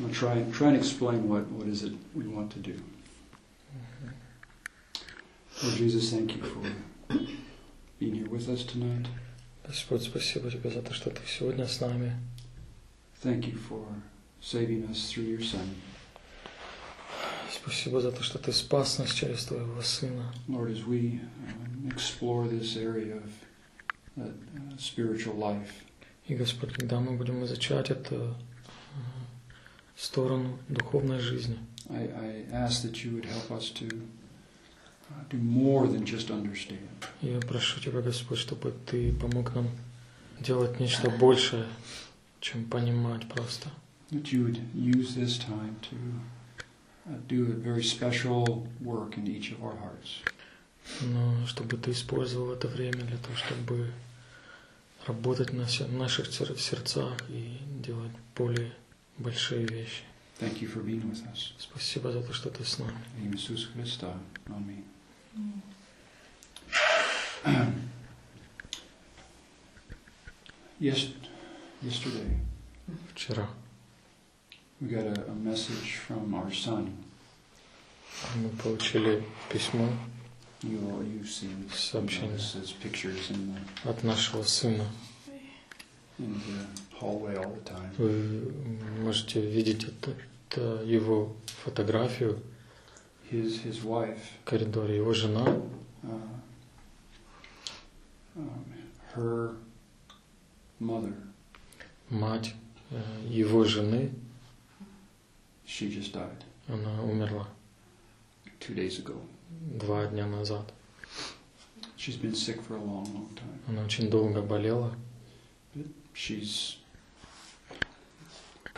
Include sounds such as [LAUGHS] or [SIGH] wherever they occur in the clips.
I'll try, try and explain what, what is it we want to do. Lord Jesus, thank you for being here with us tonight. Господь, спасибо Тебе за то, что Ты сегодня с нами. Thank you for saving us through your Son. Спасибо за то, что Ты спас нас через Твоего Сына. Lord, as we um, explore this area of uh, uh, spiritual life, И, Господь, когда мы будем изучать эту сторону духовной жизни, I, I ask that you would help us to uh, do more than just understand. я прошу Тебя, Господь, чтобы Ты помог нам делать нечто большее, чем понимать просто. That you would use this time to uh, do a very special work in each of our hearts. Но чтобы Ты использовал это время для того, чтобы работать на наших сер- сердцах и делать более большие вещи. Thank you for being with us. Спасибо за то, что Ты с нами. Имя Иисуса Христа. Аминь. Yes, yesterday Вчера we got a, a message from our son. мы получили письмо You all you've seen you know, Сообщение. this is pictures in the от нашего сына. in the hallway all the time. Вы можете видеть это, это его фотографию His his wife, в коридоре. Его жена, uh, um, her mother, мать э, его жены, she just died она умерла two days ago. два дня назад. She's been sick for a long, long time. Она очень долго болела. She's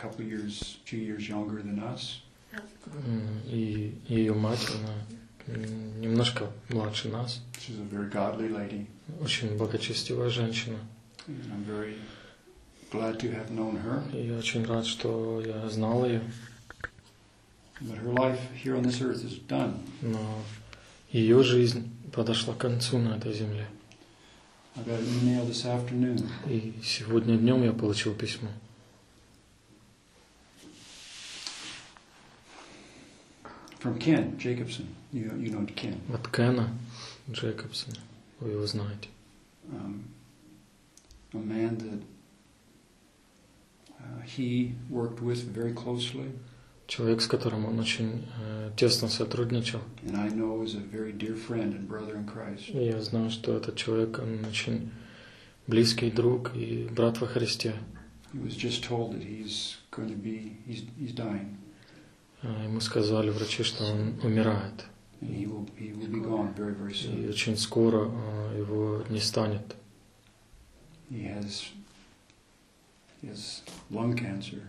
couple years, few years younger than us. И ее мать, она немножко младше нас. She's a very godly lady, Очень благочестивая женщина. and I'm very glad to have known her. И я очень рад, что я знал ее. But her life here on this earth is done. Но ее жизнь подошла к концу на этой земле. I got an email this afternoon И сегодня днем я получил письмо from Ken Jacobson. You you know Ken. от Кена Джейкобсона. Вы его знаете. um, a man that uh, he worked with very closely, Человек, с которым он очень э, тесно сотрудничал. and I know is a very dear friend and brother in Christ. И я знаю, что этот человек, он очень близкий друг и брат во Христе. He was just told that he's going to be he's he's dying, Э, Ему сказали врачи, что он умирает. and he will he will be gone very very И очень скоро э, его не станет. He has he has lung cancer,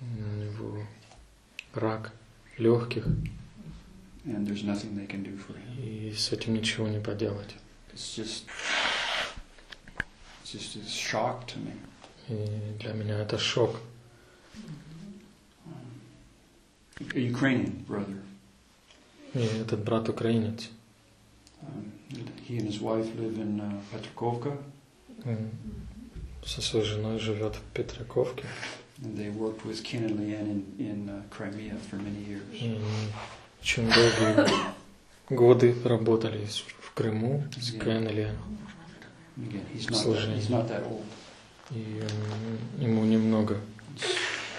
У него рак легких, and there's nothing they can do for him. и с этим ничего не поделать. It's just it's just a shock to me. И для меня это шок. A Ukrainian brother. И этот брат украинец. Um, he and his wife live in uh, Petrikovka, Он со своей женой живет в Петраковке. and they worked with Ken and Leanne in, in uh, Crimea for many years. И очень долгие годы работали в Крыму с Кен и. And again, he's not that, he's not that old. И он- ему немного, He's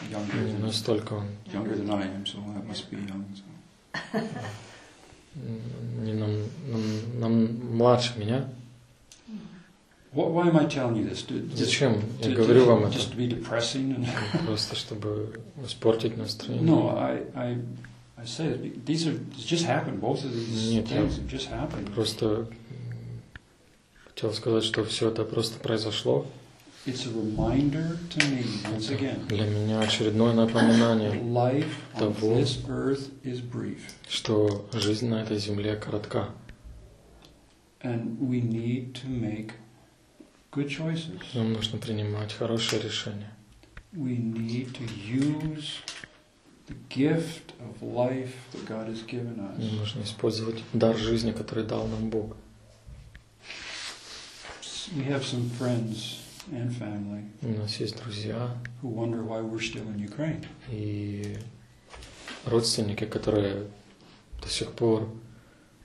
younger не than, настолько он, younger than I am, so that must be young. So. м, не нам, нам- нам младше меня. Why, why am I telling you this? To, to, Зачем to- я to- говорю вам это? just to be depressing? And Просто чтобы испортить настроение. no, I, I, I say that these are just happened. Both of these Нет, things have just happened. Просто хотел сказать, что все это просто произошло. Для меня очередное напоминание, Того. this earth is brief. что жизнь на этой земле коротка. And we need to make good choices. Нам нужно принимать хорошие решения. We need to use the gift of life that God has given Нам us. нужно использовать дар жизни, который дал нам Бог. We have some friends and family у нас есть друзья who wonder why we're still in Ukraine. и родственники, которые до сих пор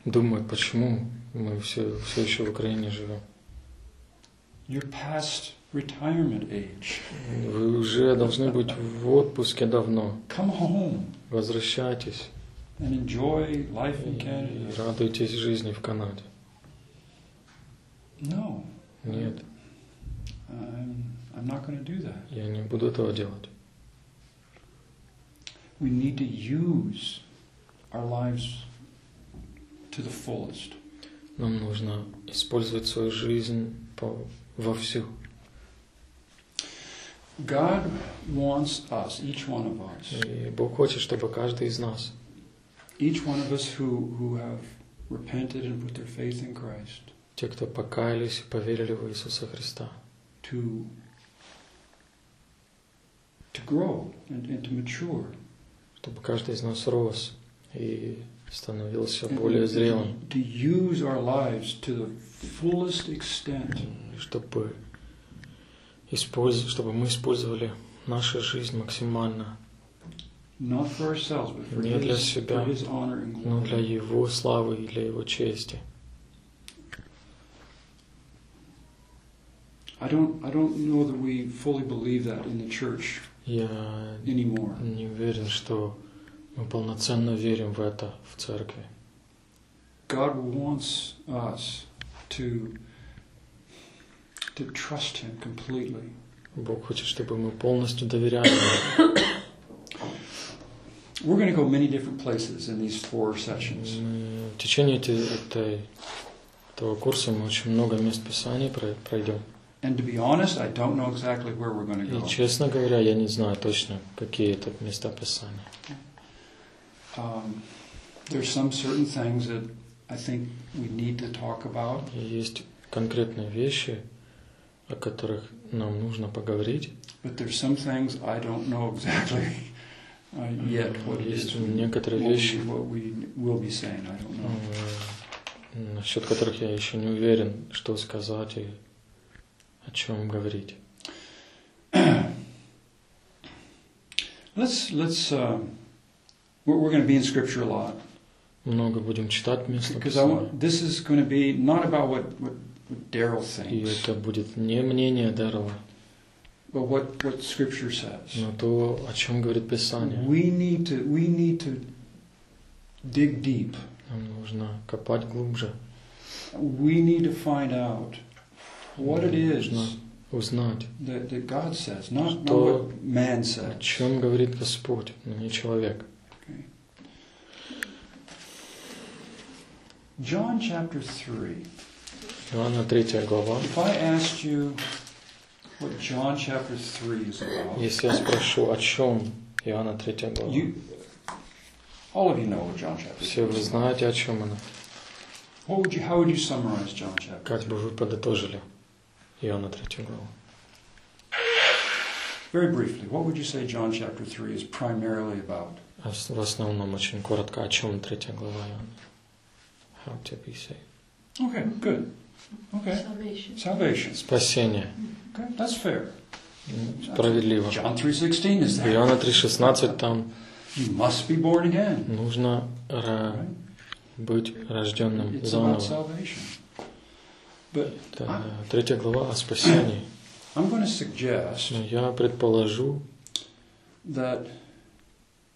думают, почему мы все, все еще в Украине живем. You're past retirement age. Вы уже должны быть в отпуске давно. Come home Возвращайтесь and enjoy life in и Canada. радуйтесь жизни в Канаде. No, Нет, I'm, I'm not going to do that. я не буду этого делать. We need to use our lives to the fullest. Нам нужно использовать свою жизнь по, во всю. God wants us, each one of us, И Бог хочет, чтобы каждый из нас, each one of us who, who have repented and put their faith in Christ, те, кто покаялись и поверили в Иисуса Христа, to, to grow and, and to mature. чтобы каждый из нас рос и становился более зрелым, To use our lives to the fullest extent. чтобы, использ- чтобы мы использовали нашу жизнь максимально, Not for ourselves, but for Не для his, себя, for his honor and но для. Его славы и для Его чести. I don't, I don't know that we fully believe that in the church Я anymore. не уверен, что мы полноценно верим в это в церкви. God wants us to, to trust Him completely. Бог хочет, чтобы мы полностью доверяли Ему. We're going to go many different places in these four sessions. Мы в течение этой, этой- этого курса мы очень много мест Писаний про- пройдем. And to be honest, I don't know exactly where we're going to И, честно говоря, я не знаю точно, какие это места Писания. Um, there's some certain things that I think we need to talk about, есть конкретные вещи, о которых нам нужно поговорить. but there's some things I don't know exactly uh, yet what Есть некоторые what we- вещи, What we will be saying, I don't know. э, насчет которых я еще не уверен, что сказать и о чем говорить. Let's let's. Um, we're we're going to be in Scripture a lot Много будем читать I Писания. This is going to be not about what what, what Daryl И thinks, это будет не мнение Дарова, but what what Scripture says. но то, о чем говорит Писание. We need to we need to dig deep. Нам нужно копать глубже, We need to find out what it is узнать, that, that God says, not, not Что- what man о says. чем говорит Господь, но не человек. John chapter 3. Иоанна 3 глава. If I asked you what John chapter 3 is about, Если я спрошу, о чем Иоанна 3 глава, you, all of you know what John chapter 3 все вы знаете, о чем она. What would you, how would you summarize John chapter Как бы вы подытожили Иоанна 3 главу? Very briefly, what would you say John chapter 3 is primarily about? А в основном очень коротко, о чем 3 глава Иоанна? How to be saved. Okay, good. Okay. Salvation. Salvation. Спасение. Okay, that's fair. Справедливо. John 3.16 is that. Иоанна 3,16 там You must be born again. нужно Right? быть рожденным It's about заново. salvation. Третья глава о спасении. I'm going to suggest Но я предположу, that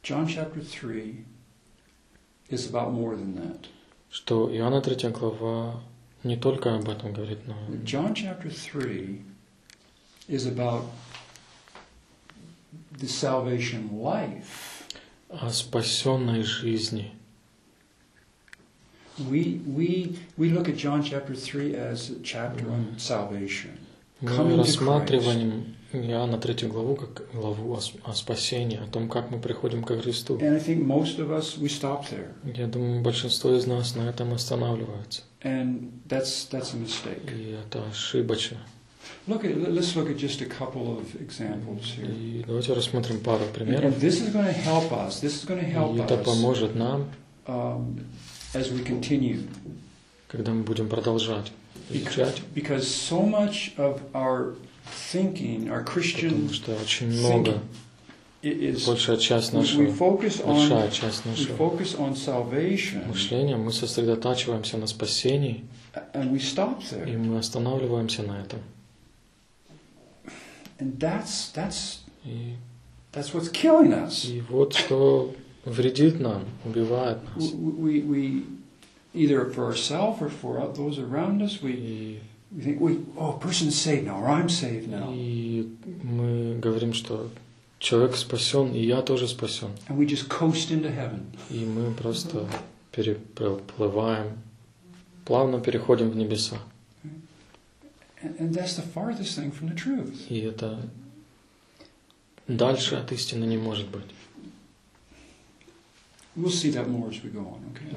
John chapter 3 is about more than that. что Иоанна 3 глава не только об этом говорит, но John chapter 3 is about the salvation life. о спасенной жизни. We, we, we look at John chapter 3 as a chapter on salvation. Мы рассматриваем Иоанна 3 главу как главу о, о спасении, о том, как мы приходим ко Христу. And I think most of us, we stop there. Я думаю, большинство из нас на этом останавливается. And that's, that's a mistake. И это ошибочно. Look at, let's look at just a couple of examples here. И давайте рассмотрим пару And примеров. this is going to help us. This is going to help И это поможет нам, um, as we continue. когда мы будем продолжать изучать. Because so much of our thinking, our Christian Потому что очень много, большая часть нашего, большая on часть нашего мышления, мы сосредотачиваемся на спасении, and we stop и мы останавливаемся на этом. And that's that's И, that's what's killing us. и вот что вредит нам, убивает нас. We, we, either for ourselves or for those around us, we, we think, we, oh, a person's saved now, or I'm saved now. и мы говорим, что человек спасен, и я тоже спасен. And we just coast into heaven. И мы просто переплываем, плавно переходим в небеса. And that's the farthest thing from the truth. И это дальше от истины не может быть. We'll see that more as we go on, okay?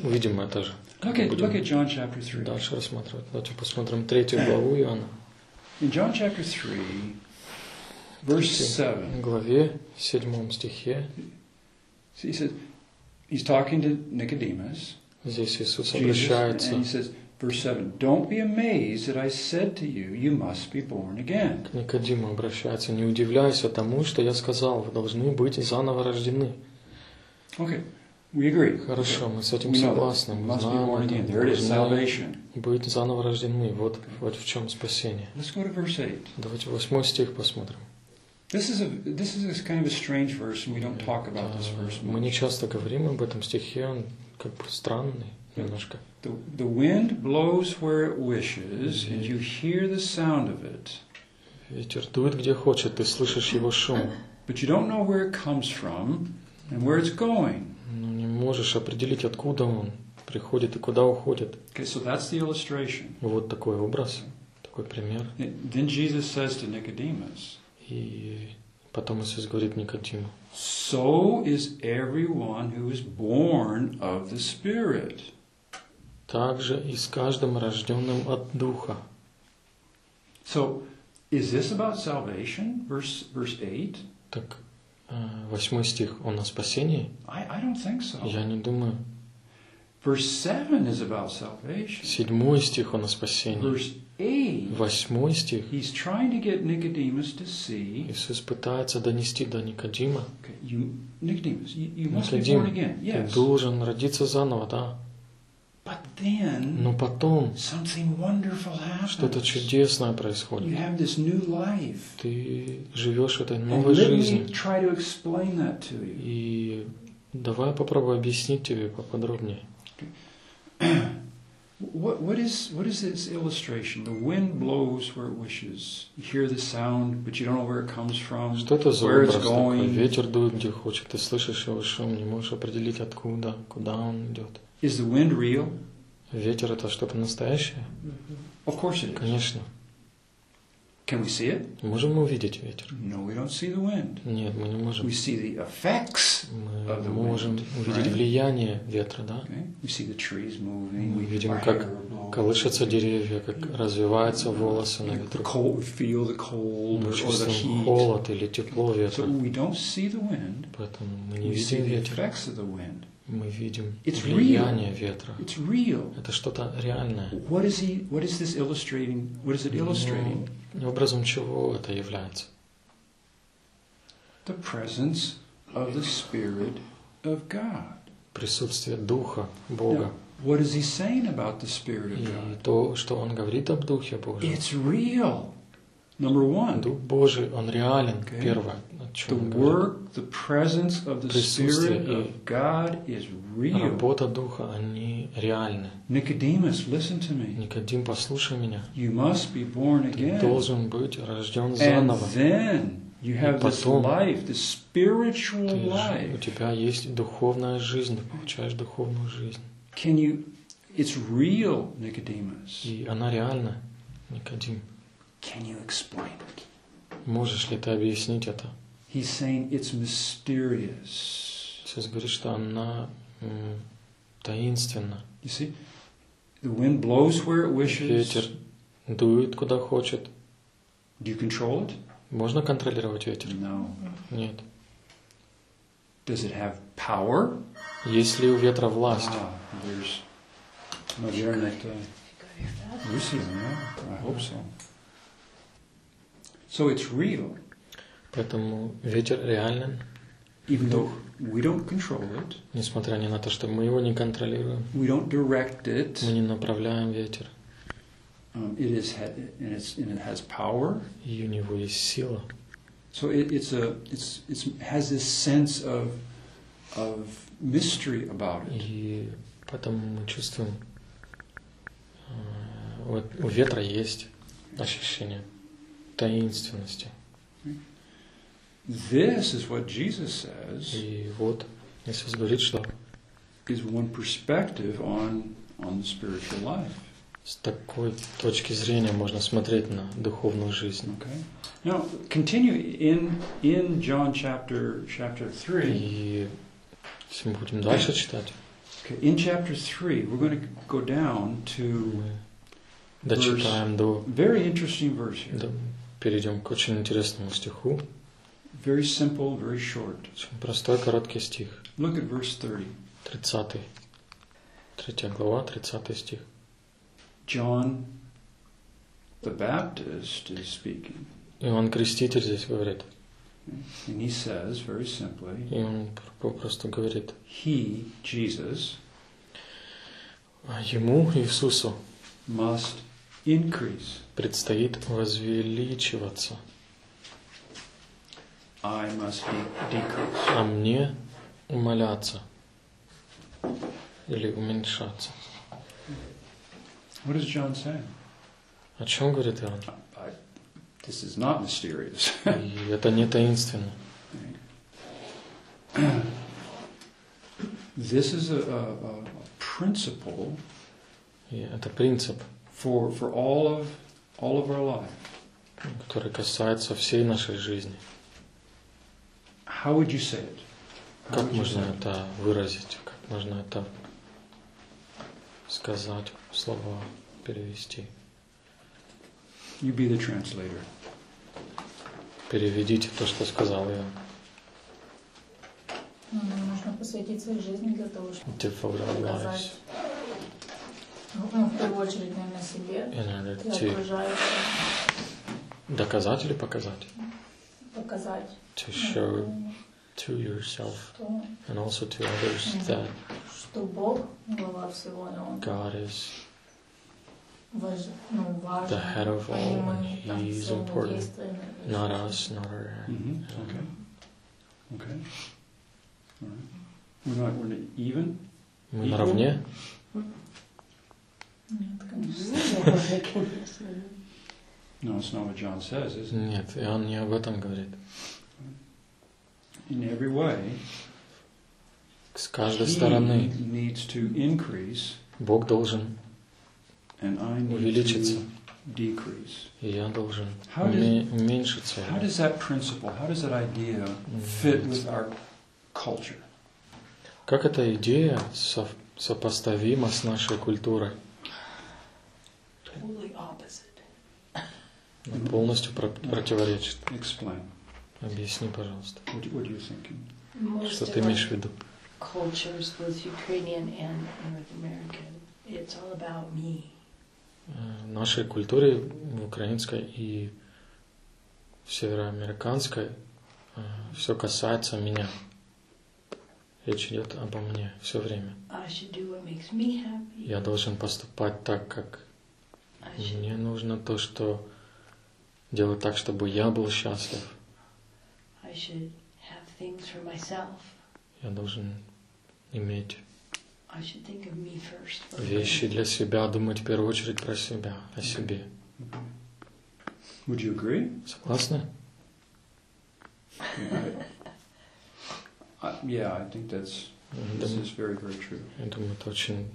Мы увидим это же. Look at, look at John chapter 3. Дальше рассматривать. Давайте посмотрим третью главу Иоанна. In John chapter 3, verse 7, В главе, седьмом стихе, he says, he's talking to Nicodemus, здесь Иисус Jesus, обращается and he says, verse 7, Don't be amazed that I said to you, you must be born again. к Никодиму, обращается, «Не удивляйся тому, что я сказал, вы должны быть заново рождены». Okay, we agree. Хорошо, мы с этим согласны, мы знаем это, быть заново рождены. Вот, вот в чем спасение. Let's go to verse 8. Давайте восьмой стих посмотрим. This is a this is a kind of a strange verse, and we don't talk about this verse Мы не часто говорим об этом стихе, он как бы странный немножко. The, the wind blows where it wishes, and you hear the sound of it, Ветер дует где хочет, ты слышишь его шум, but you don't know where it comes from and where it's going. но не можешь определить, откуда он приходит и куда уходит. Okay, so that's the illustration. Вот такой образ, такой пример. Then Jesus says to Nicodemus, И потом Иисус говорит Никодиму, So is everyone who is born of the Spirit. также и с каждым рожденным от Духа. So, is this about salvation? Verse verse eight. Так, э, восьмой стих, он о спасении? I, I don't think so. Я не думаю. Verse seven is about salvation. Седьмой стих, он о спасении. Verse Восьмой стих, he's trying to get Nicodemus to see. Иисус пытается донести до Никодима, Okay, you, Nicodemus, you, you must be Никодим, born again. ты Yes, должен родиться заново, да. But then Но потом something wonderful что-то happens. чудесное You происходит. have this new life. Ты живешь этой новой жизнью. И давай попробую объяснить тебе поподробнее. What, what is what is this illustration? The wind blows where it wishes. You hear the sound, but you don't know where it comes from. Что это за Where it's образ такой? going. Ветер дует где хочет, ты слышишь его шум, не можешь определить откуда, куда он идет. Is the wind real? Ветер это что-то настоящее? Of course it is. Конечно. Can we see it? Можем мы увидеть ветер? No, we don't see the wind. Нет, мы не можем. We see the effects. Мы of the можем wind, увидеть right? влияние ветра, да? Okay? We see the trees moving. Мы We видим, как колышутся деревья, как развиваются волосы на The ветру. cold, feel the cold Мы the чувствуем холод или тепло So ветра. we don't see the wind. Поэтому мы не We see видим the ветер, effects of the wind. Мы видим It's влияние ветра. It's real. Это что-то реальное. What is he? What is this illustrating? What is it illustrating? Ну, образом чего это является? The presence of the Spirit of God. Присутствие Духа Бога. What is he saying about the Spirit of И God? то, что Он говорит об Духе Божьем. It's real. Number one, Дух Божий, Он реален. Okay. Первое, говорит. work, the presence of the Spirit of God is real. Работа Духа, они реальны. Nicodemus, listen to me. Никодим, послушай меня. You must be born Ты again. должен быть рожден And заново. then you have this life, this spiritual Ты же- у life. тебя есть духовная жизнь, ты получаешь духовную жизнь. Can you? It's real, Nicodemus. И она реальна, Никодим. Can you explain it? Можешь ли ты объяснить это? He's saying it's mysterious. Сейчас говорит, что она м, таинственна. You see, the wind blows where it Ветер wishes. дует куда хочет. Do you control it? Можно контролировать ветер? No. Нет. Does it have power? Есть ли у ветра власть? Ah, there's. Наверное, это Lucy, yeah? I hope so. So it's real, Поэтому ветер реален, even though we don't control it, несмотря ни на то, что мы его не контролируем, we don't direct мы it. не направляем ветер, Um, it is, and it's and it has power. и у него есть сила. So it, it's a, it's, it's has this sense of, of mystery about it. И поэтому мы чувствуем, э, вот у ветра есть ощущение таинственности. This is what Jesus says И вот Иисус говорит, что is one perspective on on the spiritual life. с такой точки зрения можно смотреть на духовную жизнь. Okay. Now continue in in John chapter chapter three. И если мы будем дальше читать, Okay, in chapter three, we're going to go down to мы дочитаем до, very interesting verse here. до перейдем к очень интересному стиху. Very simple, very short. Очень простой, короткий стих. Look at verse thirty. 30. Третья глава, 30 стих. John the Baptist is speaking, Иоанн Креститель здесь говорит. and he says very simply, И он попросту говорит, he, Jesus, «А ему, Иисусу, must increase. предстоит возвеличиваться, I must de- decrease. а мне умоляться или уменьшаться. What is John saying? О чем говорит Иоанн? I, this is not mysterious. И это не таинственно. [CLEARS THROAT] This is a, a, a principle И это принцип, for, for all of all of our life. который касается всей нашей жизни. How would you say it? How Как можно say это выразить? Как можно это сказать, слова перевести? You be the translator. Переведите то, что сказал я. Ну, нужно посвятить своей жизни для того, чтобы показать, ну, ну, в первую очередь, наверное, себе и to окружающим, доказать или показать? показать, To ну, show to yourself что, and also to others that что Бог глава всего, и Он God is важ, ну, важен, the head of а не all мы and там He is своими important. действиями или Not еще us, not our hmm Okay. Okay. All right. We're not. We're not even. Мы наравне? Нет, конечно. No, it's not what John says, is [LAUGHS] it? Нет, Иоанн не об этом говорит. In every way, С каждой стороны needs to increase, Бог должен, and I need Увеличиться. to decrease. и я должен How does- уме- уменьшиться. How does that principle, how does that idea fit with our culture? Как эта идея со- сопоставима с нашей культурой? Totally opposite. Она полностью про- противоречит. Explain. Объясни, пожалуйста. What, what are you thinking? Most Что ты имеешь в виду? cultures, both Ukrainian and North American, it's all about me. Э, В нашей культуре, в украинской и в североамериканской, все касается меня. Речь идет обо мне все время. Я должен поступать так, как мне нужно то, что делать так, чтобы я был счастлив. I should have things for myself. Я должен иметь I should think of me first. for вещи для себя, думать в первую очередь про себя, о себе. Would you agree? Согласны? Yeah, [LAUGHS] I, I, yeah, I think that's this is very, very true. я думаю, это очень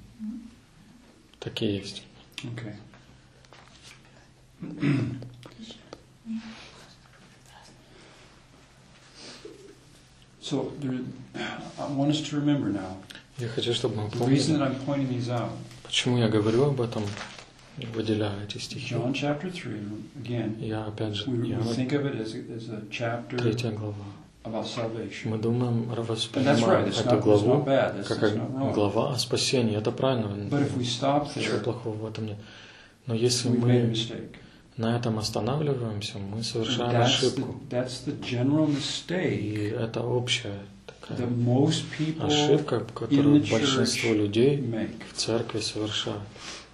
такие есть. Okay. So there, I want us to remember now. Я хочу, чтобы мы The reason that помнили, I'm pointing these out, почему я говорю об этом, выделяю эти стихи. John chapter three. Again, Я опять же, we, we think of it as a, as a chapter третья глава. about salvation. Мы думаем, right. воспринимаем It's эту главу как глава о спасении. Это правильно. But if we stop Ничего there, плохого в этом нет. Но если we've made a мы mistake. На этом останавливаемся, мы совершаем That's the, ошибку. that's the general mistake И это общая такая most people ошибка, которую the большинство людей make. в церкви совершают.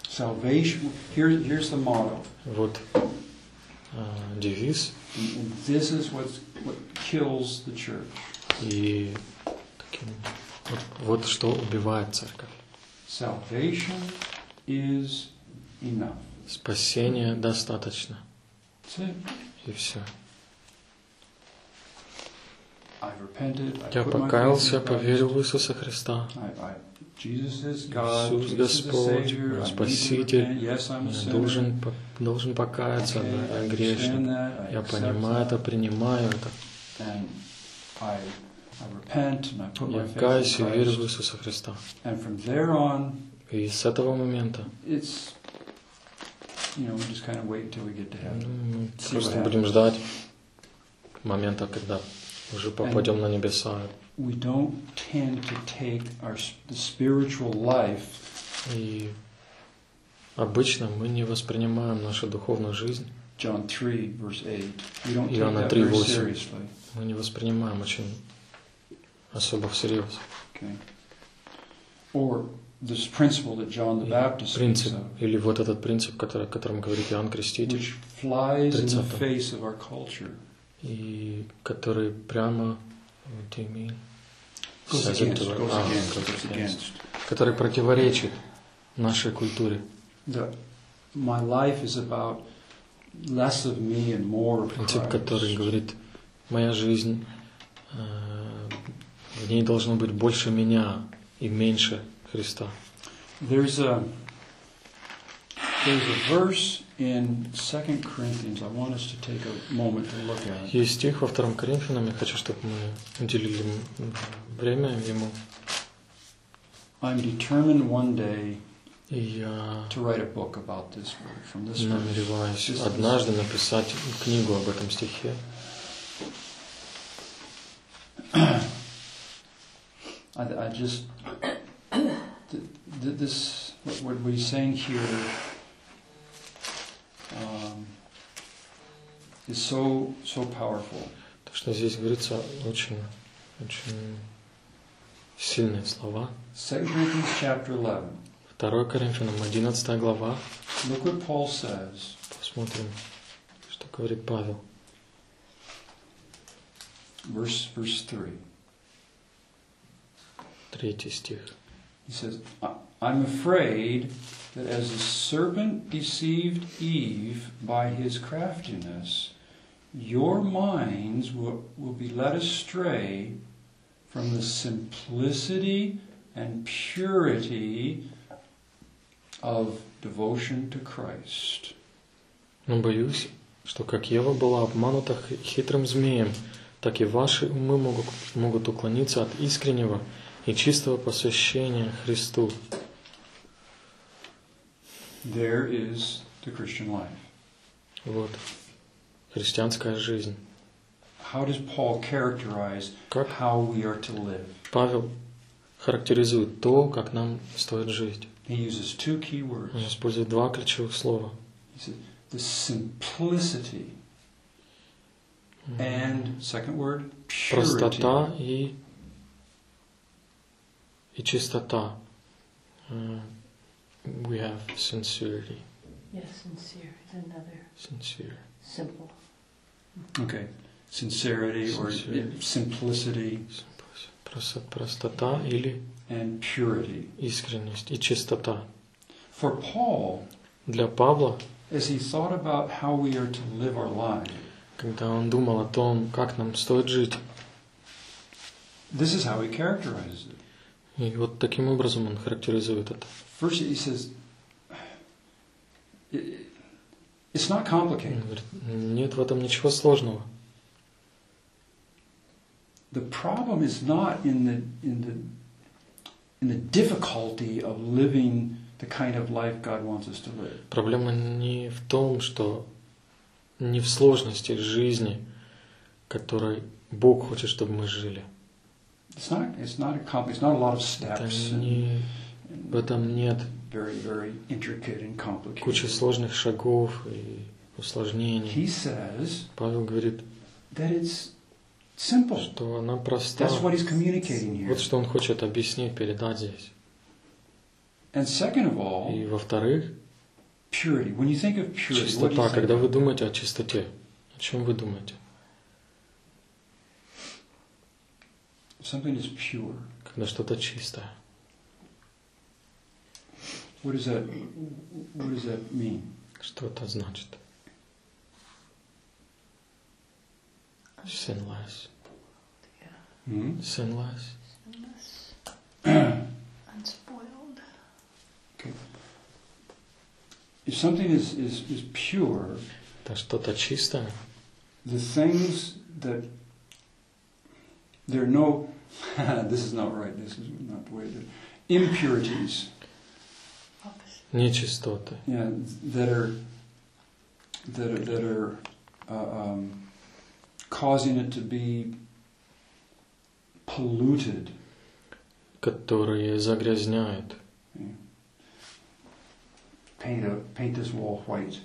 Salvation, here, here's the motto. Вот а, девиз, and this is what's, what kills the church. и таким, вот, вот что убивает церковь. Salvation is enough. Спасения достаточно. И все. Я покаялся, поверил в Иисуса Христа. Иисус Господь, Спаситель. Я должен, должен покаяться, да, я грешник. Я понимаю это, принимаю это. Я каюсь и верю в. Иисуса Христа. И с этого момента you know, we just kind of wait until we get to ну, heaven. мы See просто будем ждать момента, когда уже попадем на небеса. We don't tend to take our spiritual life И обычно мы не воспринимаем нашу духовную жизнь, John 3, verse 8. We don't take Иоанна that 3, very 8. seriously. мы не воспринимаем очень особо всерьез. Okay. Or this principle that John the И принцип, или вот этот принцип, который, о котором говорит Иоанн Креститель, which flies in the 30. face of our culture. и который прямо what do you mean? Goes against, goes а, against, goes against. который противоречит нашей культуре. The, my life is about less of me and more of Принцип, который говорит, моя жизнь, э, в ней должно быть больше меня и меньше Христа. There's a there's a verse in 2 Corinthians I want us to take a moment to look at. Есть стих во втором Коринфянам, я хочу, чтобы мы уделили время ему. I'm determined one day я to write a book about this word from this verse. намереваюсь однажды написать книгу об этом стихе. I, I just this what, we're saying here um, is so so powerful. То, что здесь говорится, очень, очень сильные слова. 2 Corinthians chapter 11. 2 Коринфянам, 11 глава. Look what Paul says. Посмотрим, что говорит Павел. Verse verse 3. Третий стих. He says, "I- I'm afraid that as the serpent deceived Eve by his craftiness, your minds will, will be led astray from the simplicity and purity of devotion to Christ. Но боюсь, что как Ева была обманута х- хитрым змеем, так и ваши умы могут, могут уклониться от искреннего и чистого посвящения Христу. There is the Christian life. Вот. Христианская жизнь. How does Paul characterize Как how we are to live? Павел характеризует то, как нам стоит жить. He uses two key words. Он использует два ключевых слова. He said, the simplicity and, second word, purity. Простота и, и чистота. Uh, we have sincerity. Yes, sincere is another Sincere. simple. Okay. Sincerity or Sincerity. simplicity Просто- Простота или and purity. искренность и чистота. For Paul, Для Павла, as he thought about how we are to live our lives, когда он думал о том, как нам стоит жить, this is how he characterizes it. И вот таким образом он характеризует это. First, he says, "It- it's not complicated. нет в этом ничего сложного. The problem is not in the in the in the difficulty of living the kind of life God wants us to live. Проблема не в том, что не в сложности жизни, которой Бог хочет, чтобы мы жили. It's not it's not a compl- it's not a lot of steps не, в этом нет very very intricate and complicated. кучи сложных шагов и усложнений. He says Павел говорит, that it's simple. что она проста. That's what he's communicating here. Вот что он хочет объяснить, передать здесь. And second of all, И во-вторых, purity. When you think of purity, what do you чистота. think? Когда вы думаете о чистоте, о чем вы думаете? Something is pure. Когда что-то чистое. What does that what does that mean? Что это значит? Sinless. Hmm? Sinless. [CLEARS THROAT] Unspoiled. If something is, is, is pure, Это что-то чистое. the things that there are no this is not right, this is not the way to impurities. Нечистоты. yeah, that are that are, that are uh, um, causing it to be polluted. которые загрязняют. Paint a paint this wall white,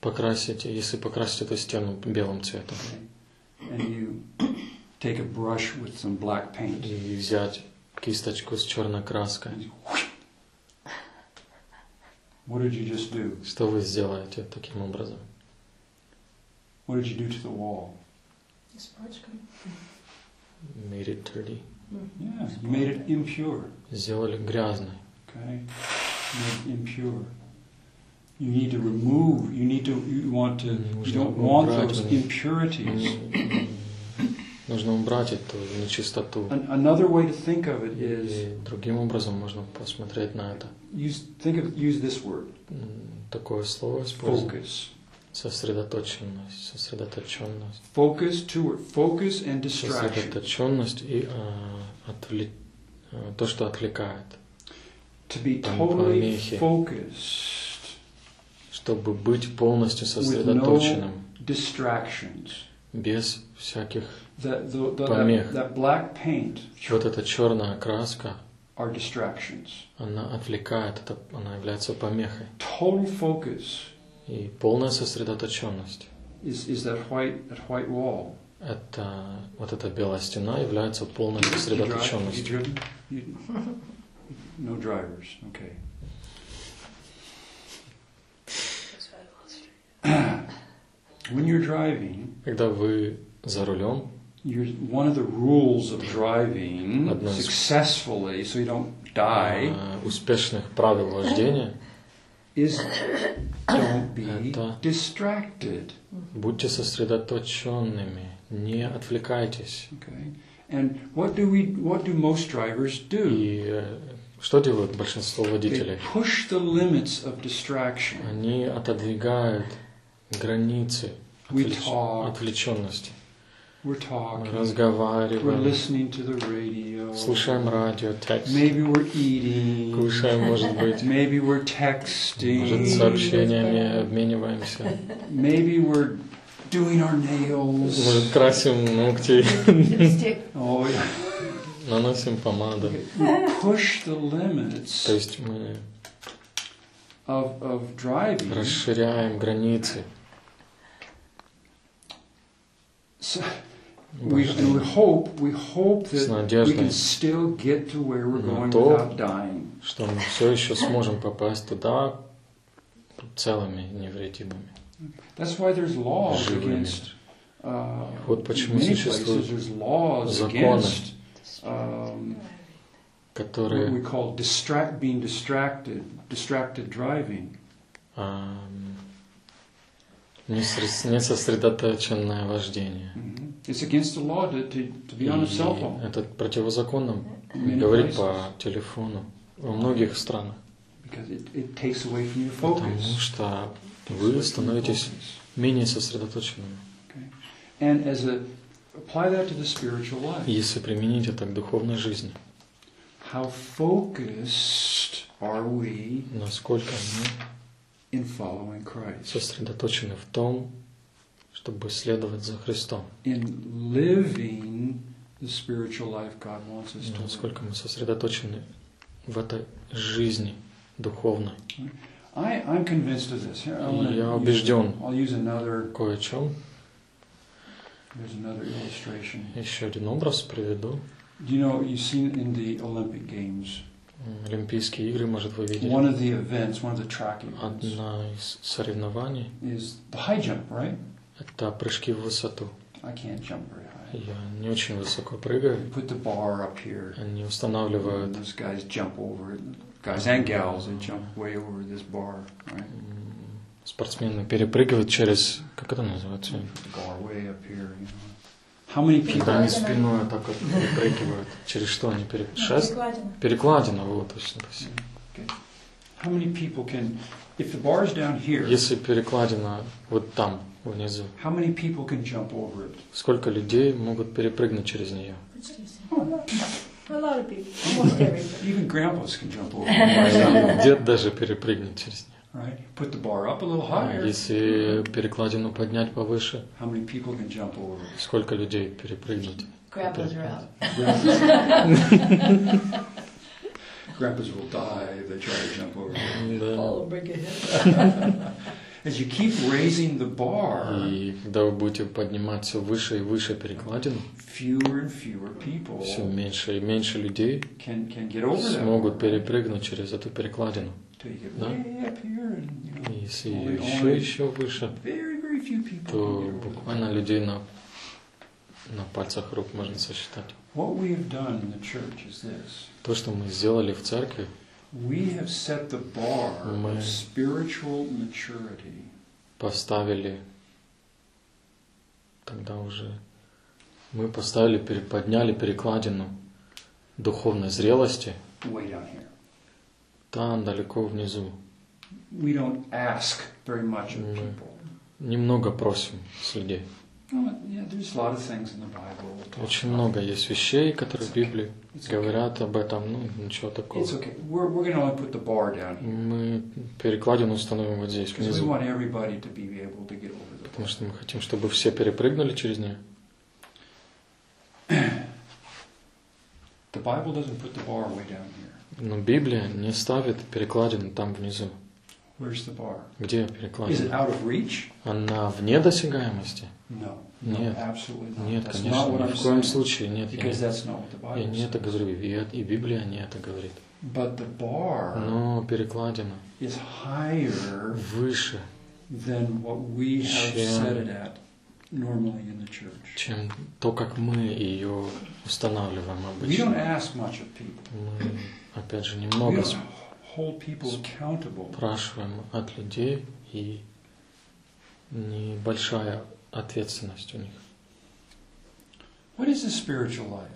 Покрасить, если покрасить эту стену белым цветом. okay? and you take a brush with some black paint. И взять кисточку с черной краской. and you What did you just do? Что вы сделаете таким образом? What did you do to the wall? Испачкан. Made it dirty. Yeah, you made it impure. Сделали грязной. Okay, made it impure. You need to remove. You need to. You want to. You don't want those impurities. Нужно убрать эту нечистоту. An, another way to think of it is И другим образом можно посмотреть на это. use. Think of use this word Такое слово focus. Сосредоточенность. Сосредоточенность. Focus. Word focus and distraction. Сосредоточенность и а, отвле- а, то, что отвлекает. To be totally помехи. focused Чтобы быть полностью with сосредоточенным. no distractions. Без всяких... That the, the, Помех. that, that black paint Вот эта черная краска, are distractions. она отвлекает, это, она является помехой. Total focus И полная сосредоточенность. is, is that white that white wall. Это, вот эта белая стена является полной сосредоточенностью. no drivers. Okay. [CLEARS THROAT] When you're driving, Когда вы за рулем, you're, one of the rules of driving Одно из- successfully, so you don't die, а, успешных правил вождения, is don't be Это- distracted. будьте сосредоточенными, не отвлекайтесь. Okay. And what do we? What do most drivers do? И э, что делают большинство They водителей? push the limits of distraction. Они отодвигают границы We отвлеч- talk. отвлеченности. We're Мы talking. We're разговариваем, listening to the radio. слушаем радио, текст, Maybe we're eating. кушаем, может быть, Maybe we're может, texting. сообщениями обмениваемся, Maybe we're doing our nails. может, красим ногти. Oh, yeah. наносим помаду. We push the То limits есть мы of, of driving. расширяем границы. So we, and we вождения. hope, we hope С that we надеждой can still get to where we're на going то, without dying. что мы все еще сможем попасть туда целыми, невредимыми. That's why there's laws Живыми. against. Uh, Вот in почему many существуют places there's laws законы, against um, what которые we call distract, being distracted, distracted driving. ам, не срес- не сосредоточенное вождение. It's against the law to, to, to be on a cell И phone. это противозаконно говорить по телефону во многих странах, because it, it takes away from your потому что вы становитесь менее сосредоточенными. And as a apply that to the spiritual life. Если применить это к духовной жизни, How focused are we насколько мы in following Christ? сосредоточены в том, чтобы следовать за Христом, In living the spiritual life God wants us to насколько мы сосредоточены в этой жизни духовной. I, I'm convinced of this. Here, wanna Я убежден. I'll use another. Кое о чем. There's another illustration. Еще один образ приведу. You know you've seen in the Olympic Games Олимпийские игры, может, вы видели. one of the events, one of the track events, Одна из соревнований is the high jump, right? – это прыжки в высоту. I can't jump very high. Я не очень высоко прыгаю. You put the bar up here. Они And устанавливают those guys jump over it. Guys and gals, they jump way over this bar, right? спортсмены перепрыгивают через, как это называется? The bar way up here, you know. How many people? Когда они спиной так вот перепрыгивают. Через что они перепрыгивают? Шест? Перекладина. Перекладина, вот точно. спасибо. How many people can? If the bar's down here, Если перекладина вот там, внизу, how many people can jump over it? сколько людей могут перепрыгнуть через нее? Все. A lot of people. Even grandpas can jump over it, Дед даже перепрыгнет через нее. Right? Put the bar up a little higher. Если перекладину поднять повыше, How many people can jump over it? сколько людей перепрыгнет? Grandpas are out. Grandpas will die if they try to jump over it. Да. All will break a hip. As you keep raising the bar, И когда вы будете поднимать все выше и выше перекладину, fewer and fewer people все меньше и меньше людей can can get over that. смогут перепрыгнуть через эту перекладину. Да. Если еще еще выше, то буквально людей на, на пальцах рук можно сосчитать. What we have done in the church is this. То, что мы сделали в церкви, Мы- поставили тогда уже мы поставили, подняли перекладину духовной зрелости way down here. Там далеко внизу. We don't ask very much of Mm. people. Немного просим с людей. Oh, Очень много есть вещей, которые в Библии говорят об этом, ну ничего такого. Мы перекладину установим вот здесь, внизу, потому что мы хотим, чтобы все перепрыгнули через нее. The Bible doesn't put the bar way down here. Но Библия не ставит перекладину там внизу. Где перекладина? Она вне досягаемости? No. Нет. Нет, конечно, ни в коем случае нет. Я, не это говорю, и, и Библия не это говорит. Но перекладина выше, Чем- чем то, как мы ее устанавливаем обычно. Мы, опять же, немного спрашиваем от людей, и небольшая ответственность у них. What is the spiritual life?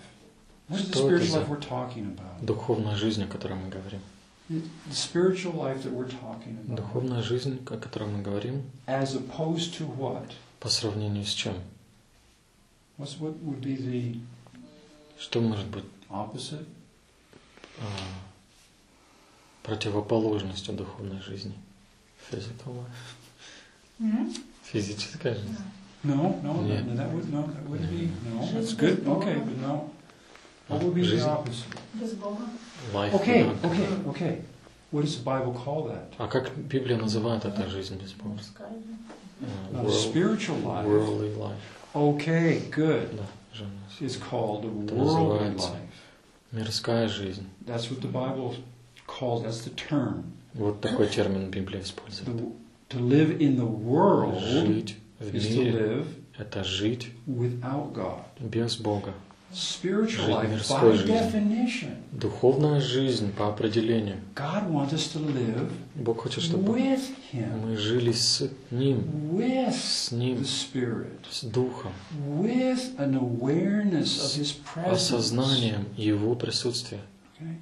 What is the spiritual life we're talking about? Духовная жизнь, о которой мы говорим. The the spiritual life that we're talking about, Духовная жизнь, о которой мы говорим, as opposed to what? по сравнению с чем? What's what would be the Что может быть opposite? А, противоположностью духовной жизни? Physical life. Физическая жизнь. No, no, Нет. no, that would no, that wouldn't be. No, that's good. Okay, but no. What would be the opposite? Без Бога. Life Okay, without- okay, okay. What does the Bible call that? А как Библия называет это жизнь без Бога? А, the world- spiritual life. Worldly life. Okay, good. Да. Is called worldly life. Мирская жизнь. That's what the Bible calls. That's the term. Вот такой термин Библия использует. The, to live in the world Жить в is to мире live – это жить without God. без Бога. Life, мирской Духовная жизнь по определению. God wants us to live Бог хочет, чтобы with Him, мы жили с Ним, with с Ним, Spirit, с Духом, with an awareness of His presence. осознанием Его присутствия. Okay?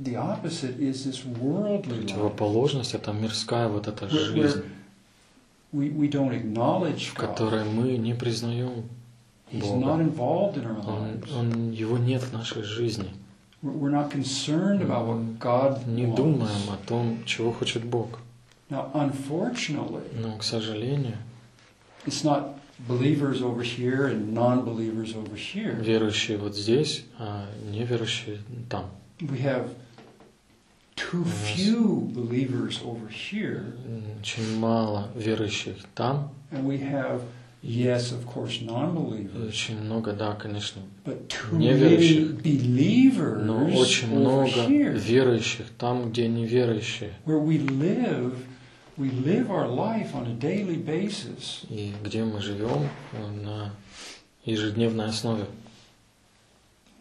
The opposite is this worldly life. Противоположность – это мирская вот эта жизнь, We, we don't acknowledge в которой мы не признаем He's not Бога. involved in our Он, lives. он, его нет в нашей жизни. We're we're not concerned about what God Не wants. думаем о том, чего хочет Бог. Now, unfortunately, Но, к сожалению, it's not believers over here and non-believers over here. верующие вот здесь, а неверующие там. We have too Yes. few believers over here, М, Очень мало верующих там, and we have, yes, of course, non-believers, очень много, да, конечно, but too Неверующих. many believers но очень много here, верующих там, где неверующие, where we live, we live our life on a daily basis и где мы живем э, на ежедневной основе.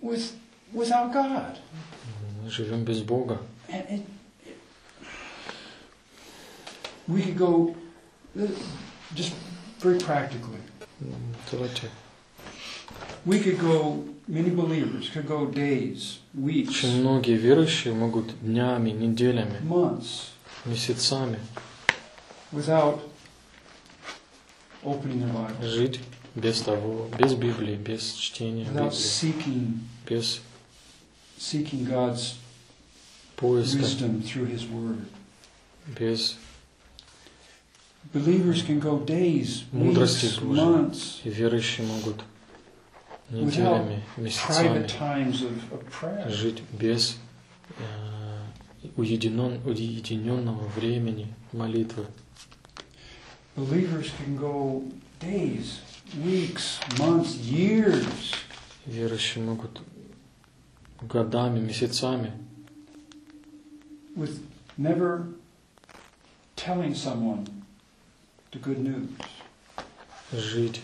with without God. Мы живем без Бога. And it, it- we could go uh, just very practically. М, Давайте. We could go. Many believers could go days, weeks, Очень многие верующие могут днями, неделями, months месяцами without opening their Bible, жить без того, без Библии, без чтения without Библии, seeking без seeking God's поиска, wisdom through His Word. без Believers can go days, Мудрости weeks, Божьей. months, и верующие могут неделями, private месяцами times of, of prayer. жить без э, уединен- уединенного времени молитвы. Believers can go days, weeks, months, years Верующие могут годами, месяцами with never telling someone the good news. жить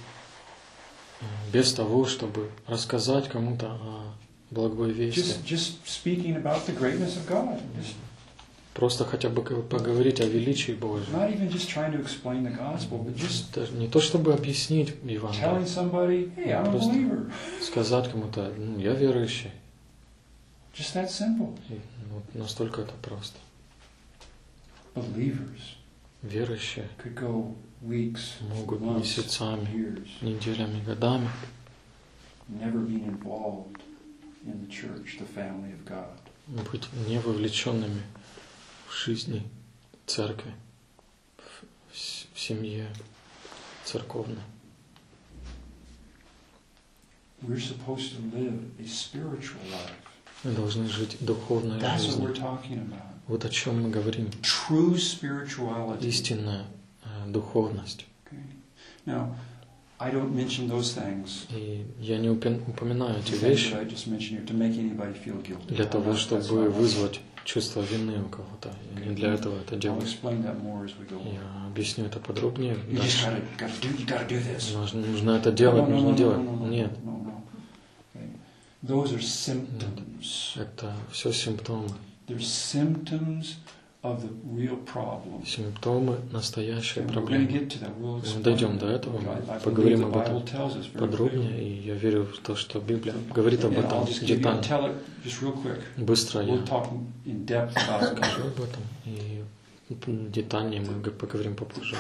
без того, чтобы рассказать кому-то о благой вести. Just, just speaking about the greatness of God. Just Просто хотя бы поговорить о величии Божьем. not even just trying to explain the gospel, but just Даже не то, чтобы объяснить Евангелие, telling somebody, hey, I'm a Просто- believer. сказать кому-то, ну, я верующий. Just that simple. И, ну, настолько это просто. Believers Верующие могут месяцами, неделями, годами быть не вовлеченными в жизни церкви, в, семье церковной. We're supposed to live a spiritual life. Мы должны жить духовной жизнью. Вот о чем мы говорим. True spirituality. Истинная э, духовность. Okay. Now, I don't mention those things. И я не упоминаю эти вещи для того, чтобы вызвать чувство вины у кого-то. Я не для этого это делаю. Я объясню это подробнее gotta, do, do. Нужно, нужно это делать, No, no, нужно no, делать. Нет. Those are symptoms. это все симптомы. They're symptoms of the real problem. Симптомы настоящей проблемы. get to that. We'll Мы дойдем до этого, мы поговорим об этом подробнее, и я верю в то, что Библия говорит об этом детально. Быстро я скажу об этом, и детальнее мы поговорим попозже.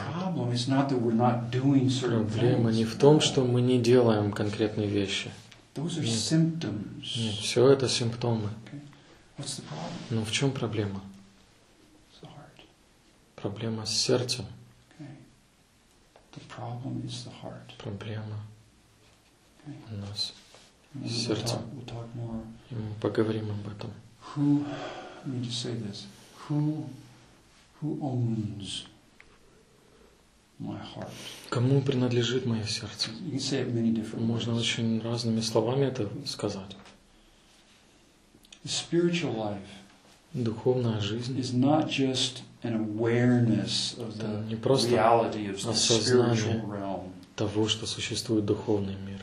Проблема не в том, что мы не делаем конкретные вещи. Нет. Нет, все это симптомы. Problem? Но в чем проблема? Проблема с сердцем. Проблема у нас. And We'll, Сердце. talk, we'll talk more. И мы поговорим об этом. Who? Let me just say this. Who? Who owns my heart? Кому принадлежит мое сердце? Можно очень разными словами это сказать. Spiritual life Духовная жизнь is not just an awareness of the не просто reality of the spiritual realm. того, что существует духовный мир.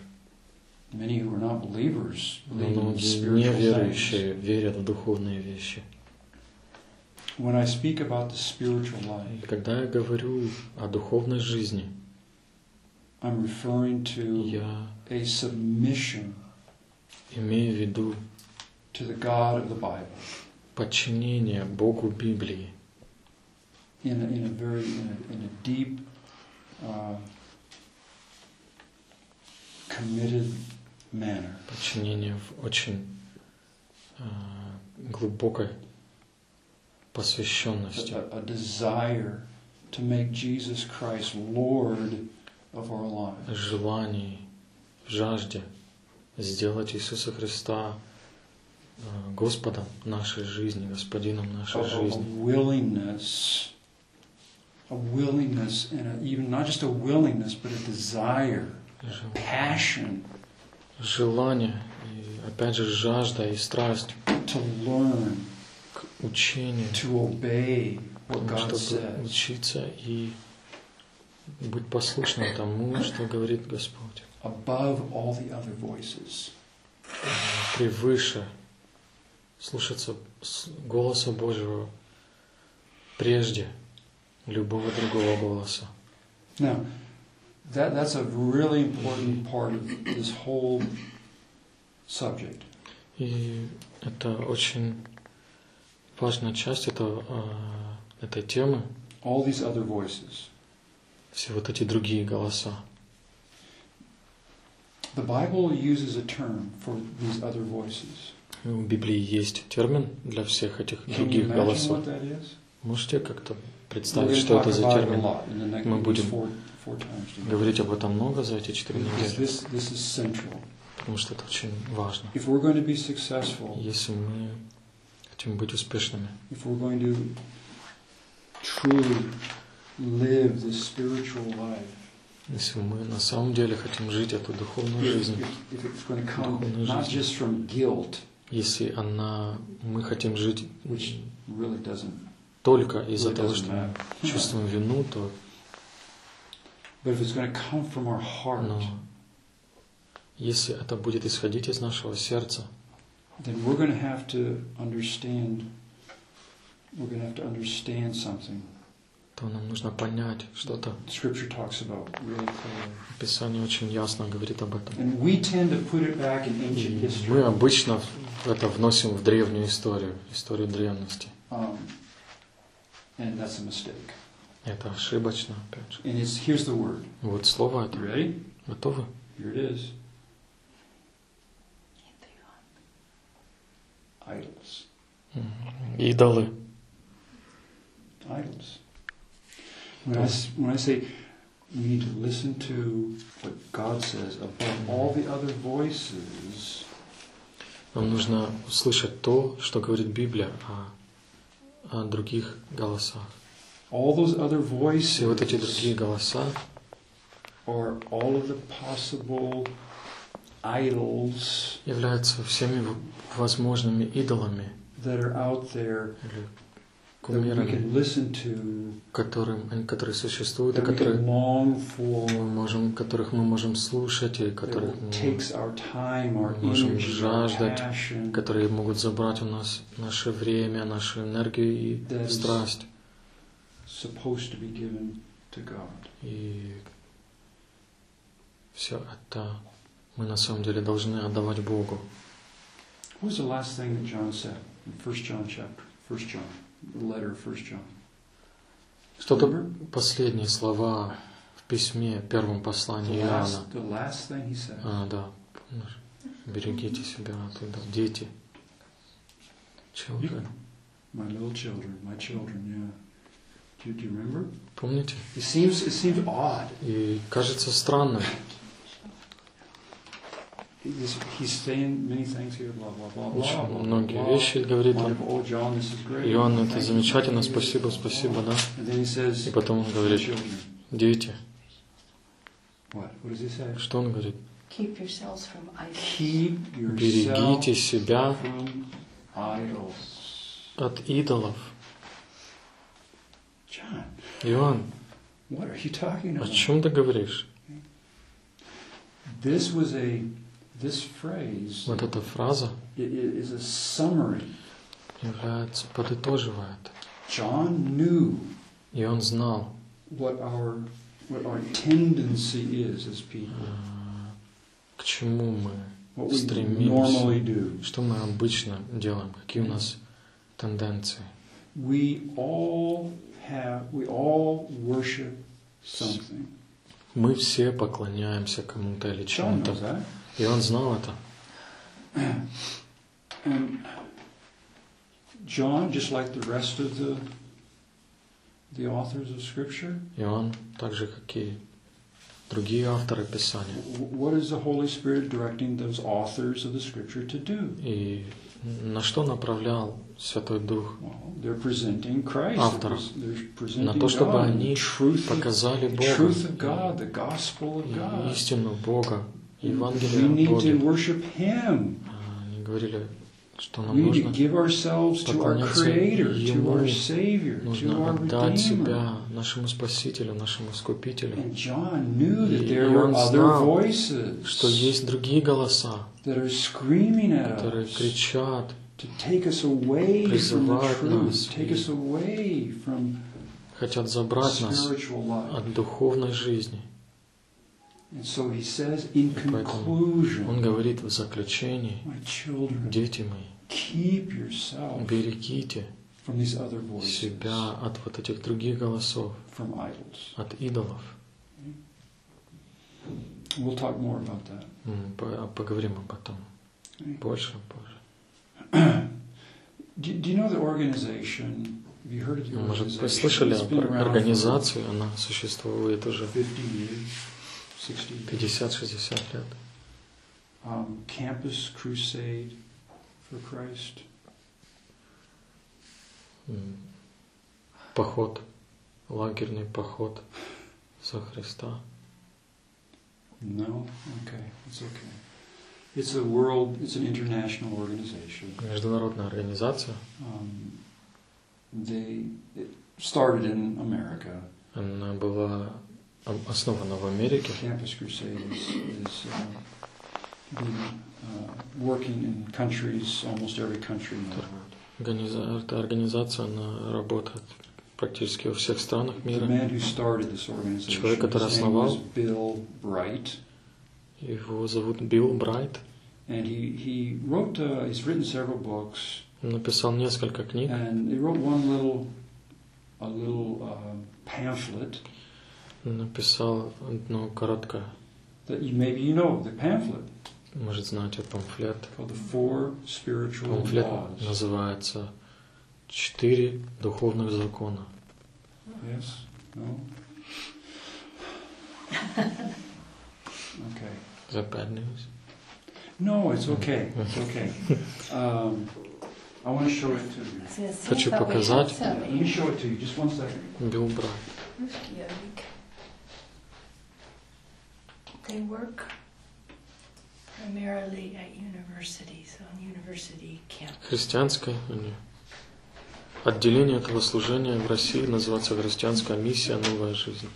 Many who are not believers believe in spiritual неверующие верят в духовные вещи. When I speak about the spiritual life, когда я говорю о духовной жизни, I'm referring to я a submission имею в виду to the God of the Bible подчинение Богу Библии in a, in a very in a, in a deep, uh, committed manner. подчинение в очень а, глубокой посвященности, A, a desire to make Jesus Christ Lord of our lives. желании, жажде сделать Иисуса Христа э, Господом нашей жизни, Господином a, нашей a жизни. willingness, a willingness, and a, even not just a willingness, but a desire, Жел- passion Желание, и опять же жажда и страсть to learn, к учению, to obey what God says. учиться и быть послушным тому, что говорит Господь. above all the other voices. Превыше слушаться голоса Божьего прежде любого другого голоса. Now, that, that's a really important part of this whole subject. И это очень важная часть этого, а, этой темы, All these other voices. все вот эти другие голоса. The Bible uses a term for these other voices. В Библии есть термин для всех этих других голосов. Можете как-то представить, что это за термин? Мы будем. Говорить об этом много за эти четыре недели, потому что это очень важно. Если мы хотим быть успешными, если мы на самом деле хотим жить эту духовную жизнь, Духовную жизнь. Если она, мы хотим жить really только из-за really того, что мы чувствуем вину, то heart, но если это будет исходить из нашего сердца, then we're going to have to understand. We're going to have to understand something. То нам нужно понять что-то. Писание очень ясно говорит об этом. И мы обычно это вносим в древнюю историю, историю древности. Um. Это ошибочно, опять же. Вот слово это. Готовы? Идолы. Idols. When I, when I say we need to listen to what God says above all the other voices, Нам нужно услышать то, что говорит Библия о, о других голосах. all those other Все вот эти voices другие голоса are all of the possible idols являются всеми возможными идолами that are out there кумирами, которым, которые существуют и которые мы можем, которых мы можем слушать и которых мы, можем жаждать, которые могут забрать у нас наше время, нашу энергию и страсть. И все это мы на самом деле должны отдавать Богу. What was the last thing that John said in 1 John chapter, 1 John, the letter of 1 John? Что-то последние слова в письме, первом послании Иоанна. А, да? Берегите себя оттуда. Дети. Children. My little children, my children, yeah. Do, do you remember? Помните? It seems, it seems odd. И кажется странным. He's, he's saying many things here, blah, blah, blah, blah, Очень blah, blah, многие blah. вещи говорит он. Wonderful. Oh, John, this is great. Иоанн, Thank это замечательно, thank you. спасибо, спасибо, да. And then he says, И потом он говорит, children. дети. What? What does he say? Что он говорит? Keep yourselves from idols. Keep yourself Берегите себя from idols. от идолов. John, Иоанн, what are you talking о about? чем ты говоришь? Вот эта фраза является, подытоживает. John knew И он знал, what our, what our tendency is as people, а, к чему мы, Стремимся. что мы обычно делаем, какие у нас тенденции. We all have, we all worship something. Мы все поклоняемся кому-то или чему-то. И он знал это. And John, just like the rest of the the authors of Scripture, И он, так же, как и другие авторы Писания. what is the Holy Spirit directing those authors of the Scripture to do? И На что направлял Святой Дух? Well, they're presenting Christ. They're, Авторов. На то, чтобы они Показали Бога, истину Бога, Евангелие о need to worship Him. А, Они говорили, что нам We need to нужно, give ourselves to our Creator, to Ему. our Savior, to нужно our отдать Redeemer. себя нашему Спасителю, нашему Искупителю. And John knew that И there were он other знал, voices Что есть другие голоса, that are screaming at которые кричат, to take us away from the truth, take us away from хотят забрать нас spiritual life. от духовной жизни. And so he says, in И поэтому conclusion, Он говорит в заключении, my children, дети мои, keep yourself берегите from these other voices, себя от вот этих других голосов, from idols. от идолов. We'll talk more about that. М, по- Поговорим об этом больше позже. Do, do you know the organization? Have you heard of the Может, organization? вы слышали об организации, она существует уже 50 years, 60 years. 50-60 лет. Um, Campus Crusade for Christ. М, Поход, лагерный поход за Христа. No? Okay, it's okay. It's a world, it's an international organization. Международная организация. Um, they it started in America. Она была об- основана в Америке. Campus Crusade is, is uh, been uh, working in countries, almost every country in the world. Организа- Эта организация, она работает практически во всех странах мира. Человек, который основал. Его зовут Билл Брайт. and he, he wrote, uh, he's written several books, написал несколько книг. and he wrote one little, a little uh, pamphlet Написал одно короткое, that you maybe you know the pamphlet может знаете, памфлет. called the Four Spiritual Памфлет Laws. называется «Четыре духовных закона». Yes? No? Okay. Is that bad news? No, it's okay. It's okay. Um, I want to show it to you. Хочу показать. some Let me show it to you. Just one second. Билл Брайт. Yeah, They work primarily at universities, on university campus. Христианское они- отделение этого служения в России называется «Христианская миссия. Новая жизнь».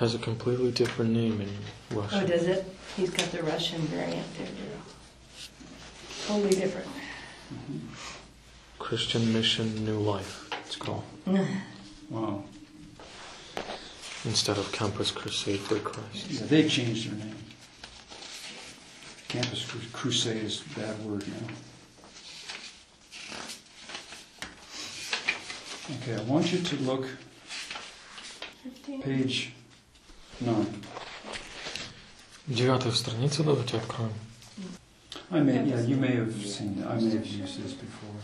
Has a completely different name in Oh, Russia. does it? He's got the Russian variant there, too. Totally different. Christian Mission New Life, it's called. [LAUGHS] Wow. Instead of Campus Crusade for Christ. Yeah, they've changed their name. Campus Cru- Crusade is a bad word now. Okay, I want you to look page nine. Девятую страницу давайте откроем. I may, yeah, you may have seen, I may have used this before.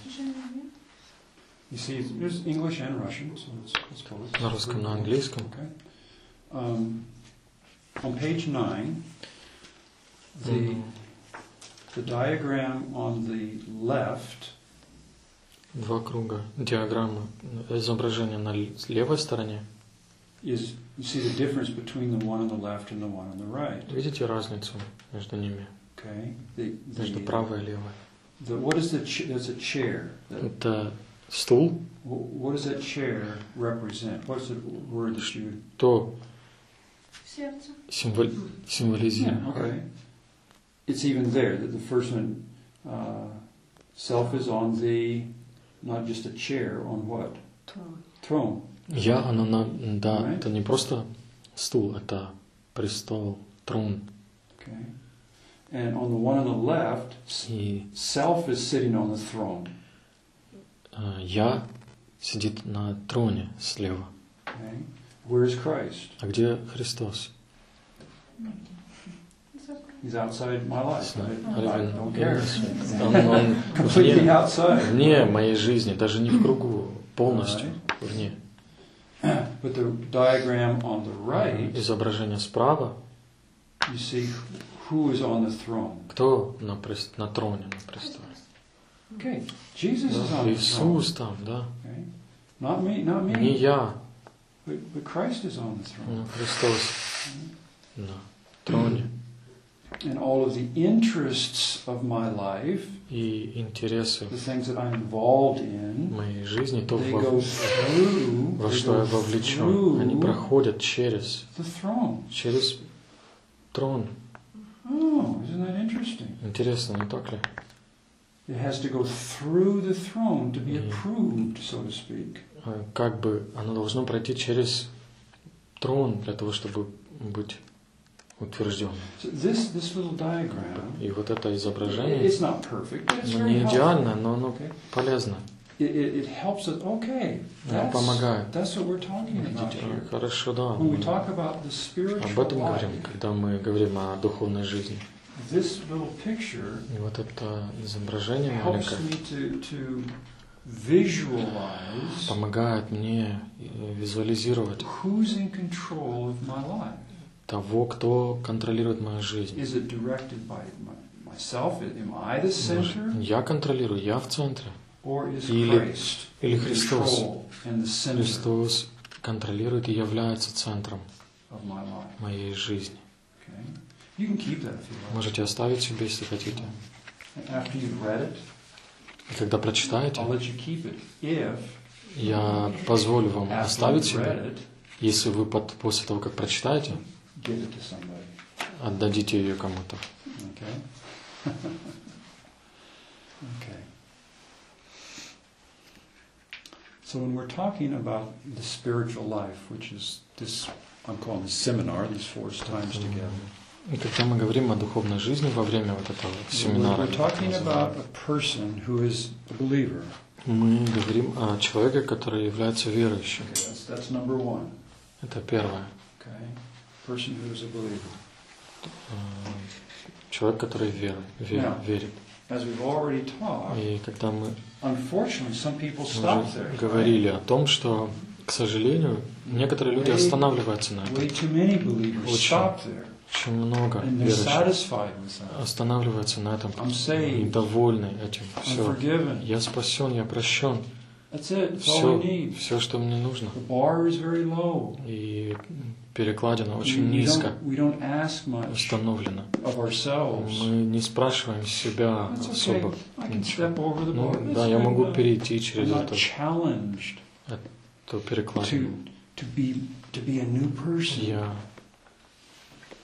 You see, it's- there's English and Russian, so it's, it's both. На русском, на английском. Okay. Um, on page nine, the, М, the diagram on the left Два круга. Диаграмма. Изображение на л- левой стороне. is, you see the difference between the one on the left and the one on the right. Видите разницу между ними? Okay? The, Между the, правой и левой. the, what is the, ch- that's a chair. That- Это стул, wh- what does that chair represent? What's the word that you то Сердце. символ, символизирует. Yeah, okay. It's even there, that the first one, uh, self is on the, not just a chair, on what? Throne. Я, она на... Да, Right. это не просто стул, это престол, трон. Okay. And on the one on the left, И self is sitting on the throne. э, я сидит на троне слева. Okay. Where is Christ? А где Христос? He's outside my life. I, don't care. Он, Completely outside. вне моей жизни, даже не в кругу, полностью вне. But the diagram on the right Изображение справа you see who is on the throne. Кто на, прес- на троне, на престоле? Okay, Jesus is Да, on the throne. Иисус там, да. Okay? Not me, not me. Не я, But, but Christ is on the throne. но Христос на [CLEARS THROAT] троне. And all of the interests of my life, И интересы the things that I'm involved in, моей жизни, то, they во, go through, во they что я go вовлечен, они through проходят через, the throne. через трон. Oh, isn't that interesting? Интересно, не так ли? It has to go through the throne to be Mm. approved, so to speak. А Как бы оно должно пройти через трон для того, чтобы быть утвержденным. So this this little diagram, И вот это изображение, perfect, very не идеально, но оно Okay. полезно. It, it, it helps us. Okay, that's, помогает. that's what we're talking about here. Хорошо, да. When we talk about the Об spiritual этом говорим, когда мы говорим о духовной жизни. this little picture И вот это изображение маленькое помогает мне э, визуализировать того, кто контролирует мою жизнь. Is it directed by my, myself? Am I the center, Я контролирую, я в центре. or is Или- Christ или Христос. control and the center Христос контролирует и является центром моей жизни. Okay, you can keep that if you like. Можете оставить себе, если хотите. After you've read it, И когда прочитаете, я позволю вам оставить себе, если вы под- после того, как прочитаете, отдадите ее кому-то. Okay? okay. So when we're talking about the spiritual life, which is this, I'm calling this seminar, these four times together, И когда мы говорим о духовной жизни во время вот этого семинара, мы говорим о человеке, который является верующим. Это первое. Э, Человек, который верит. Talked, И когда мы уже говорили о том, что, к сожалению, некоторые люди останавливаются на этом. Очень. Очень много верующих останавливаются на этом, saved. недовольны этим. Все. Я спасен, я прощен. Все, все, что мне нужно. И перекладина очень низко установлена. Мы не спрашиваем себя особо Ну, да, я могу перейти через not эту, перекладину. Я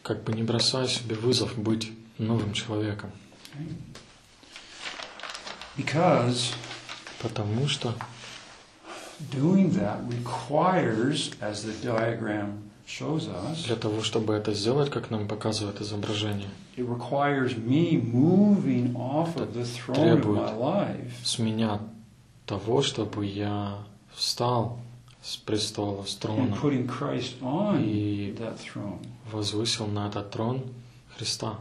как бы не бросаю себе вызов быть новым человеком. Because Потому что doing that requires, as the diagram shows us, для того, чтобы это сделать, как нам показывает изображение, it requires me moving off of the throne of my life с меня того, чтобы я встал с престола, с and трона putting Christ on и that throne возвысил на этот трон Христа.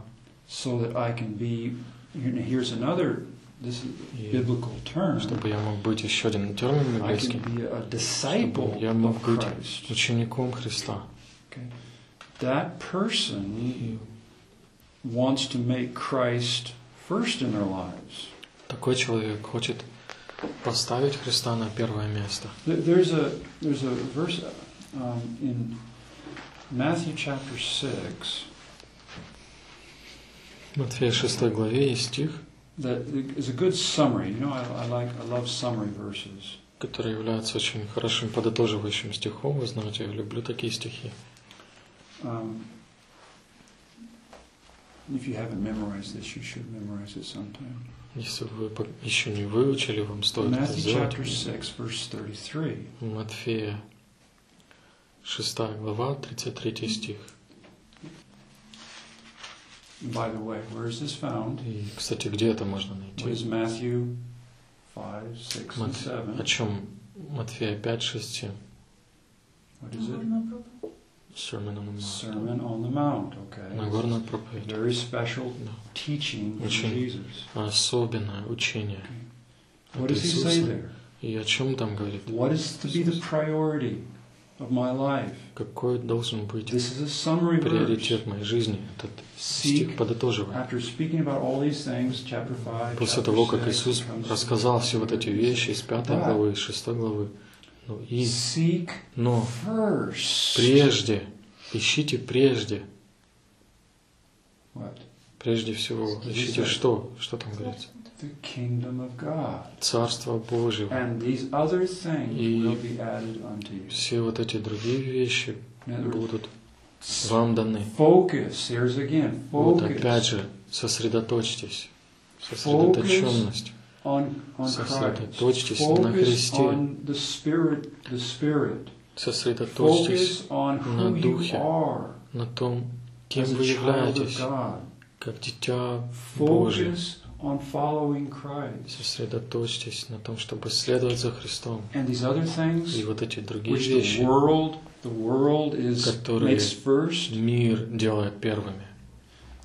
so that I can be. you know, Here's another, this is a И biblical term. чтобы я мог быть еще один термин I библейский, can be a disciple чтобы я мог of быть Christ. учеником Христа. Okay. That person wants to make Christ first in their lives. Такой человек хочет Поставить Христа на первое место. There- There's a there's a verse um, in Matthew chapter six В Матфея 6 главе есть стих, that is a good summary. You know, I, I like I love summary verses. который является очень хорошим подытоживающим стихом. Вы знаете, я люблю такие стихи. Um, if you haven't memorized this, you should memorize it sometime. Если вы еще не выучили, вам стоит это Matthew сделать. Матфея 6 глава, 33 стих. By the way, where is this found? И, кстати, где это можно What найти? is Matthew five, six, and Мат- seven? О чем? Матфея 5, 6, 7. What is it? Sermon on the Mount. Sermon on the Mount. Okay. Нагорная проповедь. very special Да. teaching Очень. Jesus. Особенное учение What от does he say there? И о чем там говорит? What is to be the priority? of my life. Какой должен быть This is a summary приоритет моей жизни? Этот стих подытоживает. after speaking about all these things, chapter 5, После chapter того, как 6, Иисус рассказал все вот эти вещи из пятой Да. главы, из шестой главы, ну и, но прежде, ищите прежде, прежде всего, ищите что? Что там говорится? Царство things И-. Все вот эти другие вещи будут вам даны. Focus. Here's again. Вот опять Focus же, сосредоточьтесь. Сосредоточенность. Сосредоточьтесь на Христе. on the Spirit, the Spirit. Сосредоточьтесь на Духе, are на том, кем вы являетесь, God. как дитя Божие. Focus on following Christ. Сосредоточьтесь на том, чтобы следовать за Христом. And these other И things, вот эти другие вещи Которые- мир делает первыми.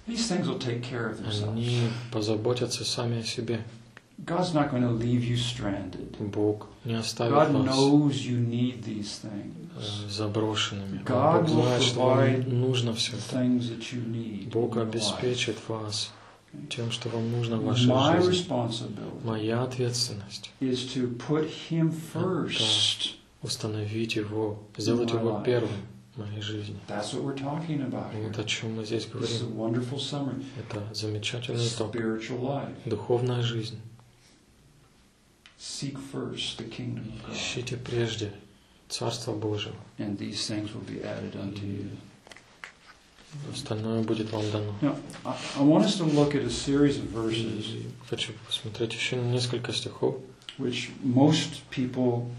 these things will take care of themselves. Они позаботятся сами о себе. God's not going to leave you stranded. Бог не оставит God вас knows you need these э, things. заброшенными. God Бог знает, что вам нужно все это. Бог обеспечит вас тем, что вам нужно в вашей My жизни. Моя ответственность is to put Him first. установить его, сделать его первым в моей жизни. That's what we're talking about Вот о чем мы здесь говорим. Это замечательный итог. Духовная жизнь. Seek first the kingdom of God, Ищите прежде Царство Божьего. and these things will be added unto you. Остальное будет вам дано. Now, I, I want us to look at a series of verses И хочу посмотреть еще на несколько стихов, which most people.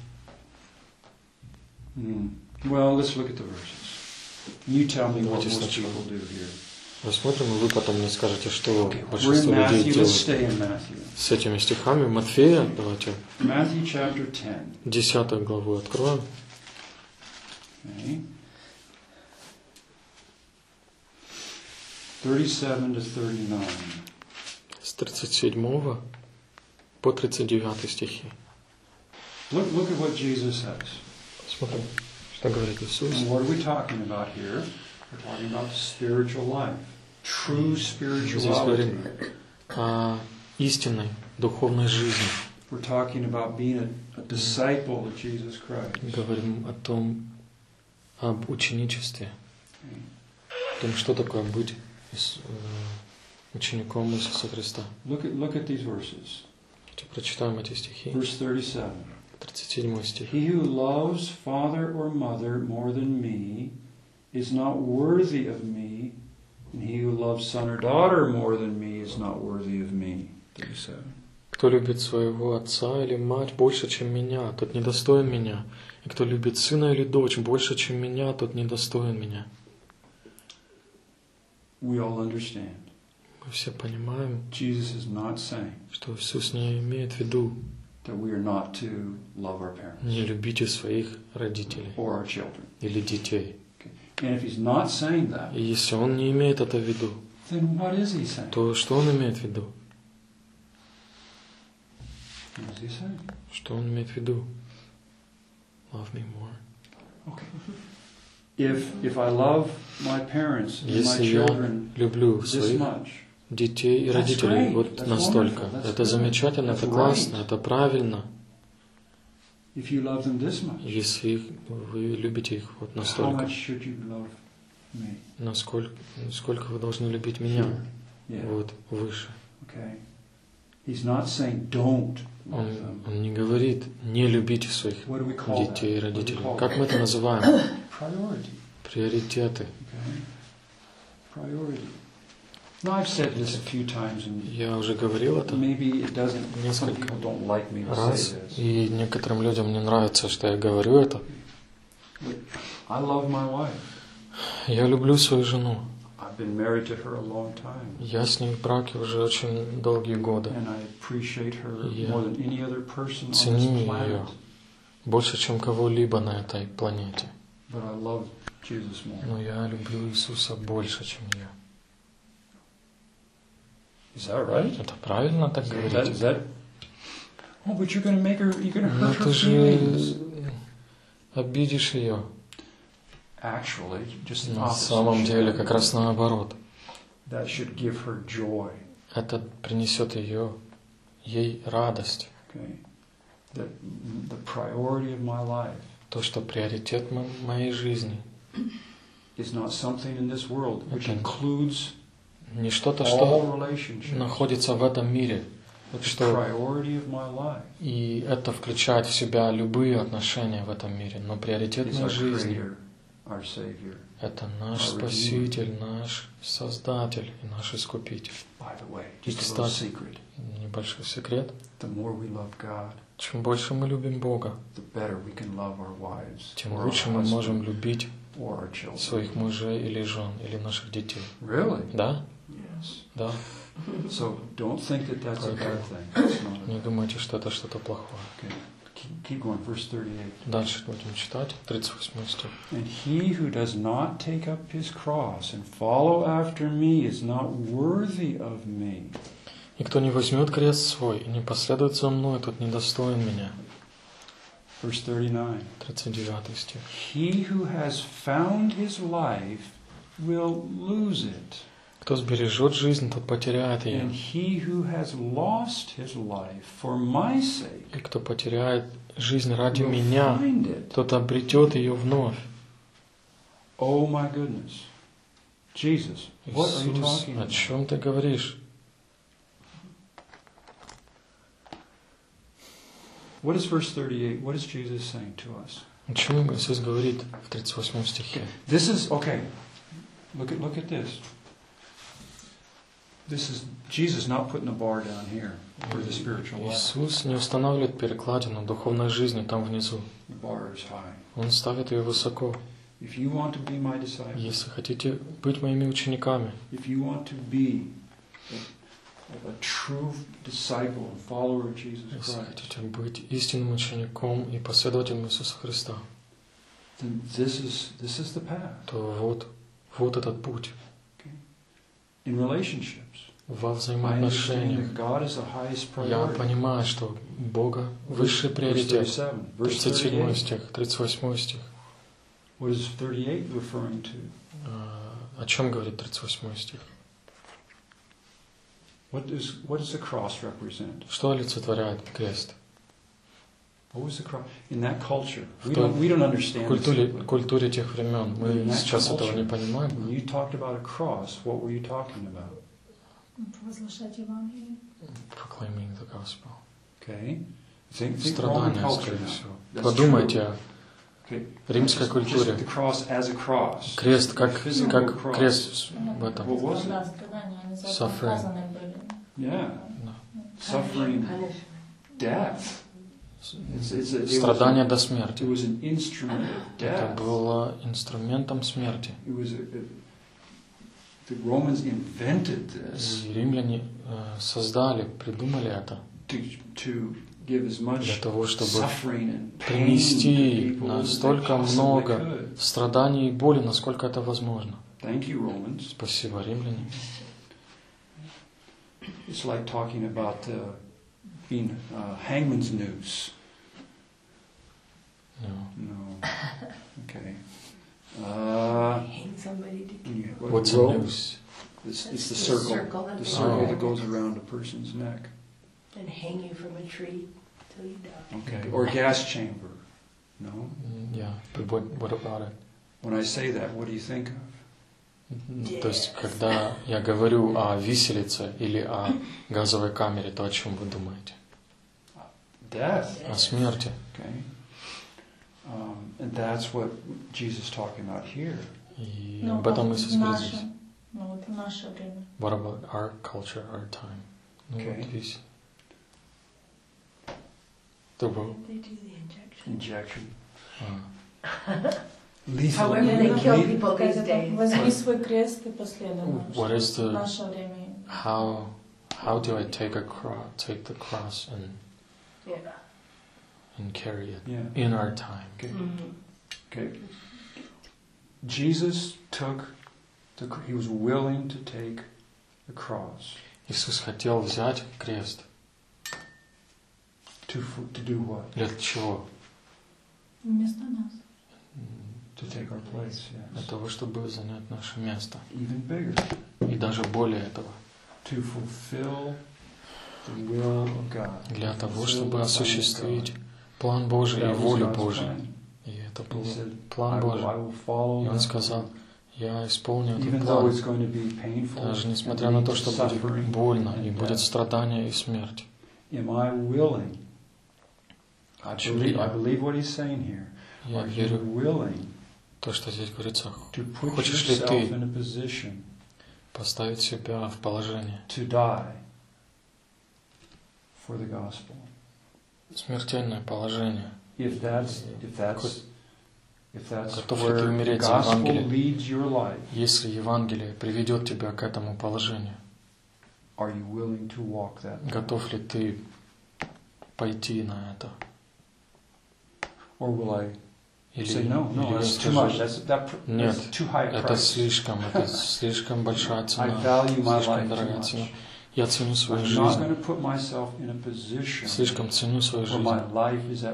Hmm. Well, let's look at the verses. You tell me what Давайте most сначала. people do here. Рассмотрим, и вы потом мне скажете, что большинство людей делают с этими стихами. Матфея, давайте Matthew chapter 10. 10 главу откроем. Okay. 37 to 39. С 37 по 39 стихи. Look, look at what Jesus says. Смотрим, что говорит Иисус. And what are we talking about here? We're talking about spiritual life. True Здесь spirituality. говорим о истинной духовной жизни. We're talking about being a, a disciple of Jesus Christ. Говорим о том, об ученичестве, о том, что такое быть ис- э, учеником Иисуса Христа. Look at, look at these verses. Давайте прочитаем эти стихи. Verse 37. 37 стих. He who loves father or mother more than me is not worthy of me, and he who loves son or daughter more than me is not worthy of me. 37. Кто любит своего отца или мать больше, чем меня, тот недостоин меня. И кто любит сына или дочь больше, чем меня, тот недостоин меня. We all understand. Мы все понимаем, Jesus is not saying что Иисус не имеет в виду that we are not to love our parents не любите своих родителей or our children. или детей. И если Он не имеет это в виду, then what is he saying? то что Он имеет в виду? What is he saying? Что Он имеет в виду? Love me more. Okay. If if I love my parents and my Если я children люблю this своих much, детей и родителей вот настолько, это замечательно, это классно, это правильно. If you love them this much, Если вы любите их вот how настолько, much should you love me? насколько, сколько вы должны любить меня, Yeah. вот выше. Okay. He's not saying don't Он, он не говорит, не любите своих детей и родителей. Как мы это называем? [COUGHS] Priority. Приоритеты. Okay. Priority. Я уже говорил это несколько раз, и некоторым людям не нравится, что я говорю это. Я люблю свою жену. Я с ней в браке уже очень долгие годы. on Ценю ее больше, чем кого-либо на этой планете. Но я люблю Иисуса больше, чем ее. Is that right? Это правильно так Is that, говорить? is that? Oh, but you're going to make her. You're going to Но hurt her ты же feelings. обидишь ее. Actually, just the На самом деле как раз наоборот. That should give her joy. Это принесет ее, ей радость. Okay, that the priority of my life То, что приоритет мо- моей жизни is not something in this world, which includes не что-то, что находится в этом мире, что и это включает в себя любые отношения в этом мире. Но приоритет is our моей жизни Creator, our Savior. – это наш. Спаситель, наш Создатель и наш Искупитель. И, кстати, Небольшой секрет. Чем больше мы любим Бога, тем лучше мы можем любить своих мужей или жен, или наших детей. Really? Да? Yes. Да. So don't think that that's a bad thing. Не думайте, что это что-то плохое. Okay. Keep going. Verse 38. Дальше будем читать, 38 стих. And he who does not take up his cross and follow after me is not worthy of me. «И кто не возьмет крест свой и не последует за мной, тот недостоин меня». Verse 39. 39 стих. He who has found his life will lose it. «Кто сбережет жизнь, тот потеряет ее. And he who has lost his life for my sake И кто потеряет жизнь ради меня, тот обретет ее вновь». Oh my goodness. Jesus, what are you talking о about? чем ты говоришь? What is verse 38? What is Jesus saying to us? О чем Иисус говорит в 38 стихе? This is okay. Look at look at this. This is Jesus not putting the bar down here for the spiritual life. Иисус не устанавливает перекладину духовной жизни там внизу. The bar is high. Он ставит ее высоко. If you want to be my disciple, Если хотите быть моими учениками, if you want to be a, a true disciple and follower of Jesus если Christ, хотите быть истинным учеником и последователем Иисуса Христа, then this is this is the path то вот, вот этот путь in relationships. Во взаимоотношениях. Я понимаю, что Бога высший приоритет. 37. Verse 37 38. стих, 38 стих. What is 38 referring to? А, О чем говорит 38 стих? What does what does the cross represent? Что олицетворяет крест? What was the cross in that culture? We В культуре, культуре тех времен мы сейчас этого не понимаем. Провозглашать Евангелие. Proclaiming the gospel. Okay. Think, think Страдания, скорее всего. Подумайте о римской культуре. Крест как, как крест в этом. Suffering. Yeah. Suffering, death. A, до it смерти. was an instrument of Это death. было инструментом смерти. The Romans invented this римляне э, создали, придумали это to, to give as much для того, чтобы suffering and pain to принести настолько много страданий и боли, насколько это возможно. Thank you, Romans. Спасибо, римляне. It's like talking about uh, being uh, hangman's noose. Ну, No. Okay. Uh, Hang somebody to when you- what, What's a rope? noose? It's, it's the The circle. circle at The the circle Oh. that goes around a person's neck. and hang you from a tree till you die. Okay. Or gas chamber. No. М, Yeah, but what, what about it? When I say that, what do you think of? М, То есть, когда я говорю о виселице или о газовой камере, то о чем вы думаете? Death. О смерти. Okay. Um, and that's what Jesus is talking about here. И Ну, об этом а Иисус в говорит наше, здесь. ну вот в наше время. What about our culture, our time? Ну, Okay. вот весь. The rope. They do the injection. Injection. А. [LAUGHS] Lethal. However they kill le- people these Как это? days. Возьми свой крест и последуй. What is В the наше время. how how do I take a cross take the cross and Yeah. And carry it Yeah. in our time? Okay. Mhm. Okay. Jesus took the. He was willing to take the cross Иисус хотел взять крест. to f- to do what? Для чего? Вместо нас. To take our place, для yes. того, чтобы занять наше место. Even bigger. И даже более этого, To fulfill the will of God. для того, чтобы осуществить. План Божий и волю Божию. И это был план Божий. И он сказал, я исполню этот план, даже несмотря на то, что будет больно и будет страдание и смерть. Я? верю то, что здесь говорится, Хочешь ли ты поставить себя в положение to die for the gospel? Смертельное положение. If that's if that's if that's Готов ли ты умереть за Евангелие? Если Евангелие приведет тебя к этому положению, готов ли ты пойти на это? Или, say no? No, или скажешь, that. Нет, это слишком, это [LAUGHS] слишком большая цена, слишком дорогая цена. Я ценю свою жизнь, going to put myself in a position слишком ценю свою жизнь,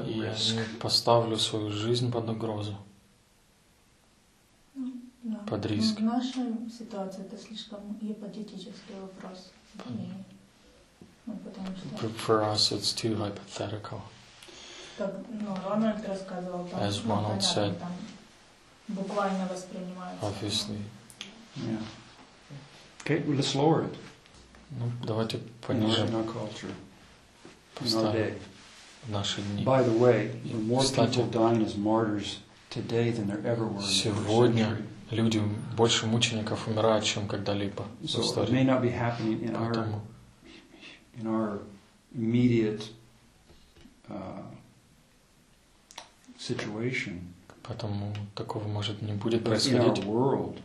и я не поставлю свою жизнь под угрозу. Да. Под риск. В нашей ситуации это слишком гипотетический вопрос. И, ну, что, For us, it's too hypothetical. как ну, Рональд рассказывал, там, As ну, Ronald понятно, said. там буквально воспринимается. Obviously. Yeah. Okay, well, let's lower it Ну, давайте понижем, поставим в наши дни. By the way, there are more Кстати. people dying as martyrs today than there ever were in the first Сегодня люди, больше мучеников умирают, чем когда-либо в it истории. may not be happening in our Поэтому in our immediate uh, situation, Поэтому такого, может, не будет but in our происходить world,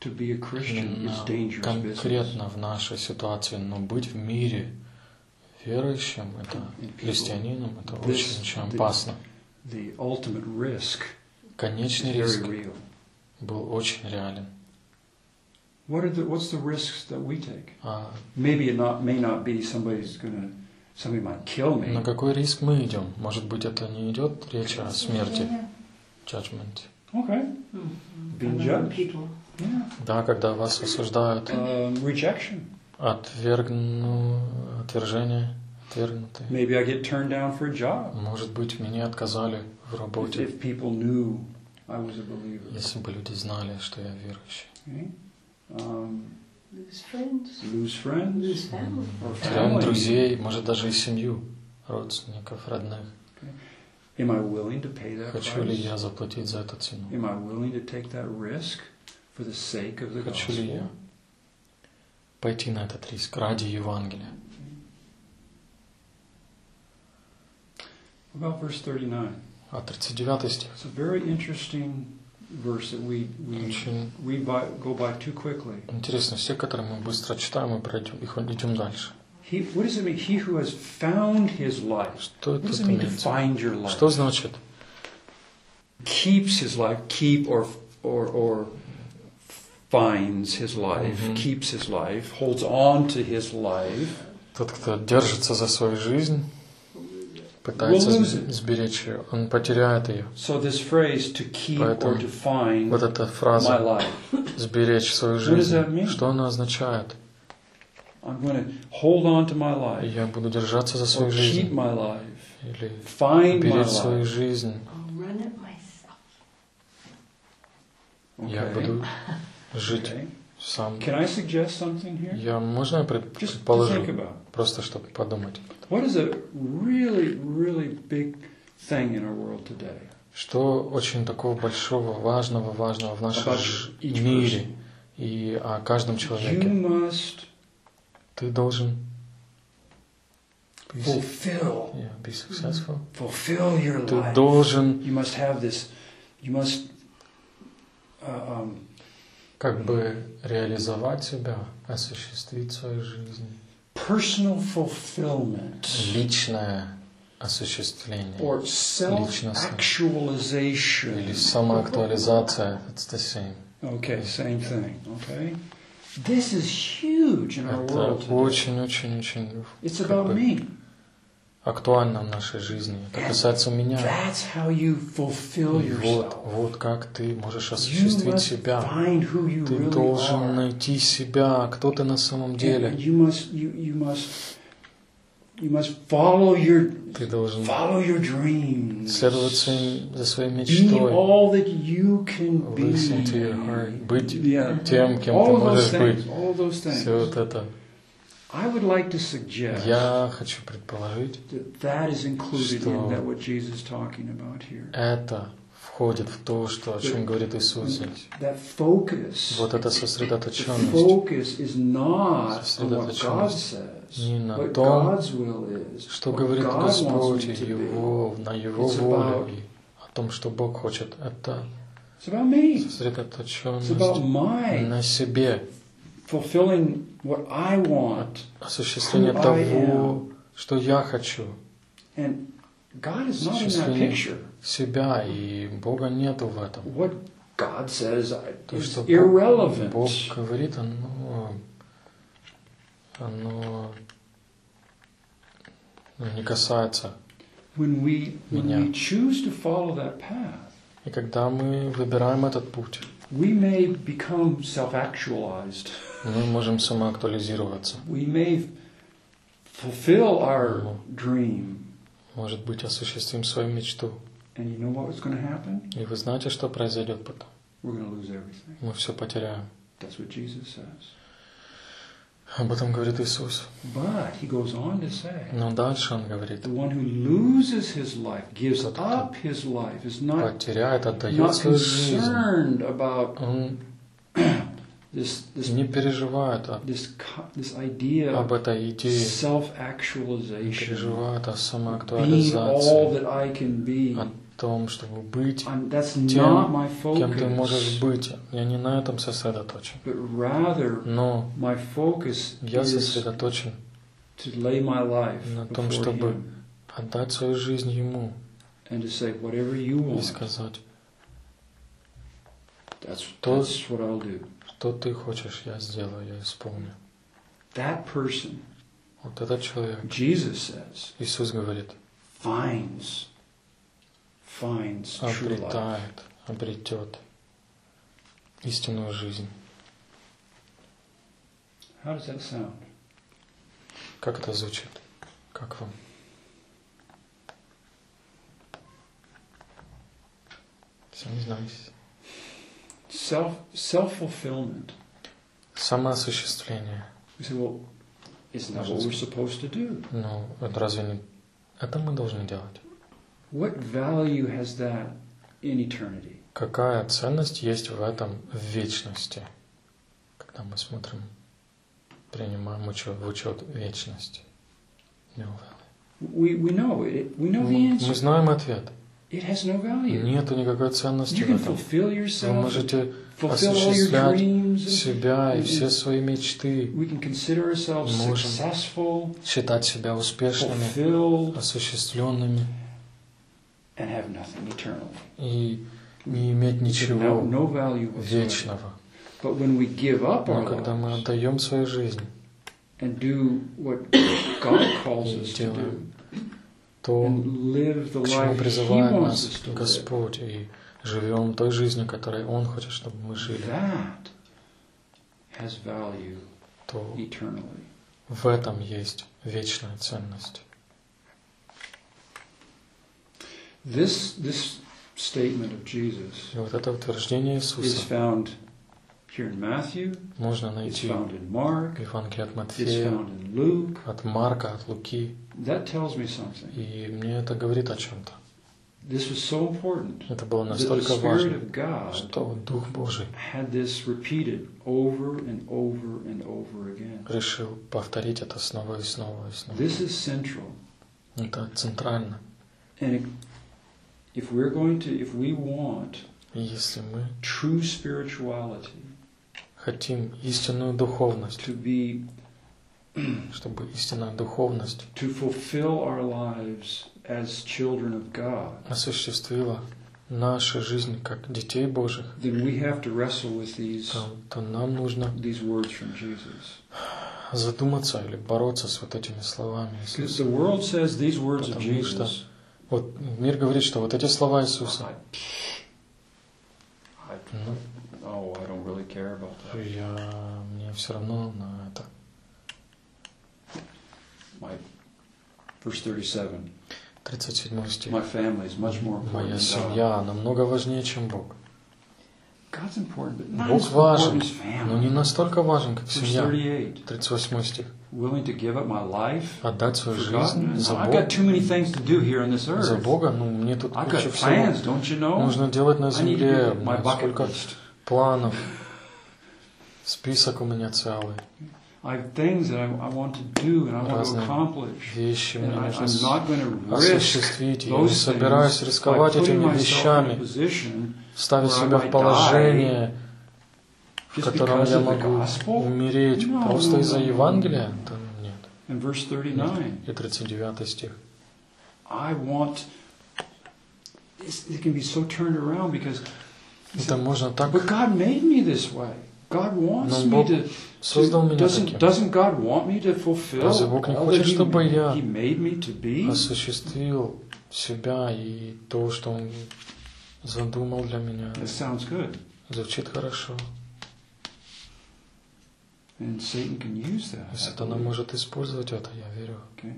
to be a Christian is именно dangerous business. конкретно в нашей ситуации, но быть в мире верующим, это христианином, это очень-очень the- опасно. The ultimate risk is Конечный very риск real. был очень реален. What are the what's the risks that we take? А Maybe it not may not be somebody's gonna somebody might kill me. на какой риск мы идем? Может быть, это не идет речь о смерти, judgment. Okay. Being judged. Да, когда вас осуждают, Um, rejection. отвергну, отвержение, отвергнуты. Maybe I get turned down for a job. Может быть, меня отказали в If, работе, if people knew I was a believer. если бы люди знали, что я верующий. Okay. Um, Lose friends. lose friends Lose family. Теряем друзей, может даже и семью, родственников, родных. Am I willing to pay that Хочу ли я заплатить за эту цену? Am I willing to take that risk for the sake of the Хочу ли я gospel? пойти на этот риск ради Евангелия? About verse 39. А 39 стих. It's a very interesting verse that we, we Очень read by, go by too quickly. интересный стих, который мы быстро читаем и пройдем, и ход- идем дальше. He, what does it mean? He who has found his life. Что What это does it mean to имеется? find your life? Что значит Keeps his life, keep or or or finds his life, Mhm. keeps his life, holds on to his life. тот, кто держится за свою жизнь, пытается сберечь ее, он потеряет ее. So this phrase to keep Поэтому or to find Вот эта my фраза life. «сберечь свою жизнь», что она означает? I'm going to hold on to my life Я буду держаться за or свою keep жизнь my life, или find my беречь свою life. жизнь. I'll run it myself. Я Okay. буду жить сам. Can I suggest something here? Я можно я предположу, просто чтобы подумать, What is a really, really big thing in our world today? что очень такого большого, важного, важного в нашем мире и о каждом You человеке. must Ты должен fulfill, yeah, be successful. fulfill your Ты life. должен You must have this. You must. Uh, um, как бы реализовать себя, осуществить свою жизнь. personal fulfillment Личное осуществление or self-actualization. или самоактуализация. It's the same. Okay, same thing. Okay, this is huge in our Это world. today. очень-очень-очень It's about me. Актуально в нашей жизни. Это касается меня. И вот, вот как ты можешь осуществить себя. Ты должен найти себя, кто ты на самом деле. Ты должен следовать своим, за своей мечтой. Listen to your heart. Быть Yeah. тем, кем all ты можешь быть. Все вот это. I would like to suggest Я хочу предположить, that that is included Что- in that what Jesus is talking about here. это входит в то, что, о чем говорит Иисус здесь. That focus. Вот эта сосредоточенность Сосредоточенность says, не на том, что говорит Господь. Его, на Его волю о том, что Бог хочет. Это сосредоточенность на себе, fulfilling what I want. осуществление того, что я хочу, And God is not in that picture. себя, и Бога нету в этом. What God says uh, То, is что Бог, irrelevant. Бог говорит, оно, оно ну, не касается. When we when Меня. we choose to follow that path, И когда мы выбираем этот путь, we may become self-actualized. Мы можем самоактуализироваться. We may fulfill our dream. Может быть, осуществим свою мечту. And you know what's going to happen? И вы знаете, что произойдет потом? We're going to lose everything. Мы все потеряем. That's what Jesus says. Об этом говорит Иисус. But he goes on to say, Но дальше Он говорит, the one who loses his life, gives Тот, up his life, is not, потеряет, отдает not свою жизнь. concerned about Он this this не переживает о- this this idea об этой идее, не переживает о самоактуализации, о том, чтобы быть I'm, тем, кем ты можешь быть. Я не на этом сосредоточен. Но my focus я сосредоточен to lay my life на том, чтобы Him отдать свою жизнь Ему и сказать, То- что ты хочешь, я сделаю, я исполню. That person, Вот этот человек, Jesus says, Иисус говорит, finds finds true обретает, обретет истинную жизнь. How does that sound? Как это звучит? Как вам? Сомневаюсь. Self self fulfillment. Самоосуществление. We say, well, isn't that what we're supposed to do? Ну, это разве не... Это мы должны делать. What value has that in eternity? Какая ценность есть в этом в вечности? Когда мы смотрим, принимаем учет, в учет вечности. No value. We, we know it. We know the answer. мы знаем ответ. It has no value. Нету никакой ценности в этом. Вы можете осуществлять dreams. and себя и все свои мечты, ourselves Можем. считать себя успешными, осуществленными and have nothing eternally. и не иметь ничего вечного. Но когда мы отдаем свою жизнь, И делаем то, к чему призывает нас Господь, и живем той жизнью, которой Он хочет, чтобы мы жили, то в этом есть вечная ценность. This this statement of Jesus is found можно найти Евангелии от Матфея, found in Luke. от Марка, от Луки. That tells me something. И мне это говорит о чем-то. This was so important Это было настолько важно, of God что Дух Божий had this repeated over and over and over again. решил повторить это снова и снова и снова. This is central. Это центрально. And it, if we're going to, if we want И если мы true spirituality хотим истинную духовность, to be, чтобы истинная духовность to fulfill our lives as children of God, осуществила нашу жизнь как детей Божьих, then we have to wrestle with these, то, то нам нужно these words from Jesus. задуматься или бороться с вот этими словами Иисуса. the world says these words of Потому что Jesus. Вот мир говорит, что вот эти слова Иисуса, I, I, ну, oh, I don't really care about that. я, мне все равно на это. My verse 37. 37 стих. My family is much more important Моя семья намного важнее, чем Бог. God's important, but not Бог важен, но не настолько важен, как семья. 38. 38 стих. Willing to give up my life Отдать свою жизнь за I've Бога. got too many things to do here on this За earth. Бога, ну мне тут I've куча всего plans, don't you know? нужно делать на I need to земле. Сколько list. Планов. Список у меня целый. I have things that I, I want to do and I want to accomplish. Вещи мне нужно I'm с- not going to risk осуществить. Я не собираюсь рисковать этими вещами, ставить себя в положение, в котором я могу умереть просто из-за. Евангелия. Да нет. In verse 39, И 39 стих. I want. It can be so turned around because. Это можно так But God made me this way. God wants Но me Бог to. создал меня doesn't, таким. doesn't God want me to fulfill Разве Бог не хочет, чтобы я осуществил себя и то, что Он задумал для меня. That sounds good. Звучит хорошо. And Satan can use that. Сатана может использовать это, я верю. Okay.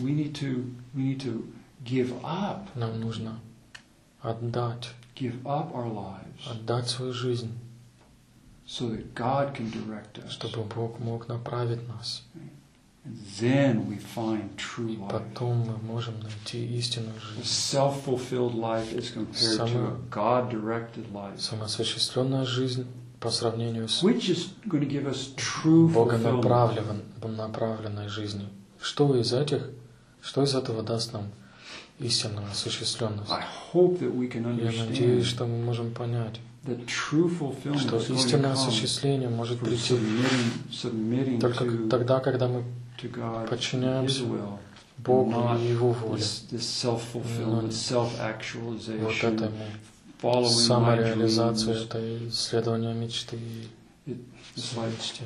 We need to we need to give up, Нам нужно отдать, give up our lives отдать свою жизнь, so that God can direct us. чтобы Бог мог направить нас. And then we find true И life. потом мы можем найти истинную жизнь. self-fulfilled life is compared to a God-directed life, Самоосуществленная жизнь по сравнению с which is going to give us true fulfillment. богонаправлен- направленной жизнью. Что из этих, что из этого даст нам истинную осуществленность? Я надеюсь, что мы можем понять, что истинное осуществление может прийти только тогда, когда мы подчиняемся. Богу и Его воле. Self-actualization, Вот этому самореализацию, это исследование мечты, lived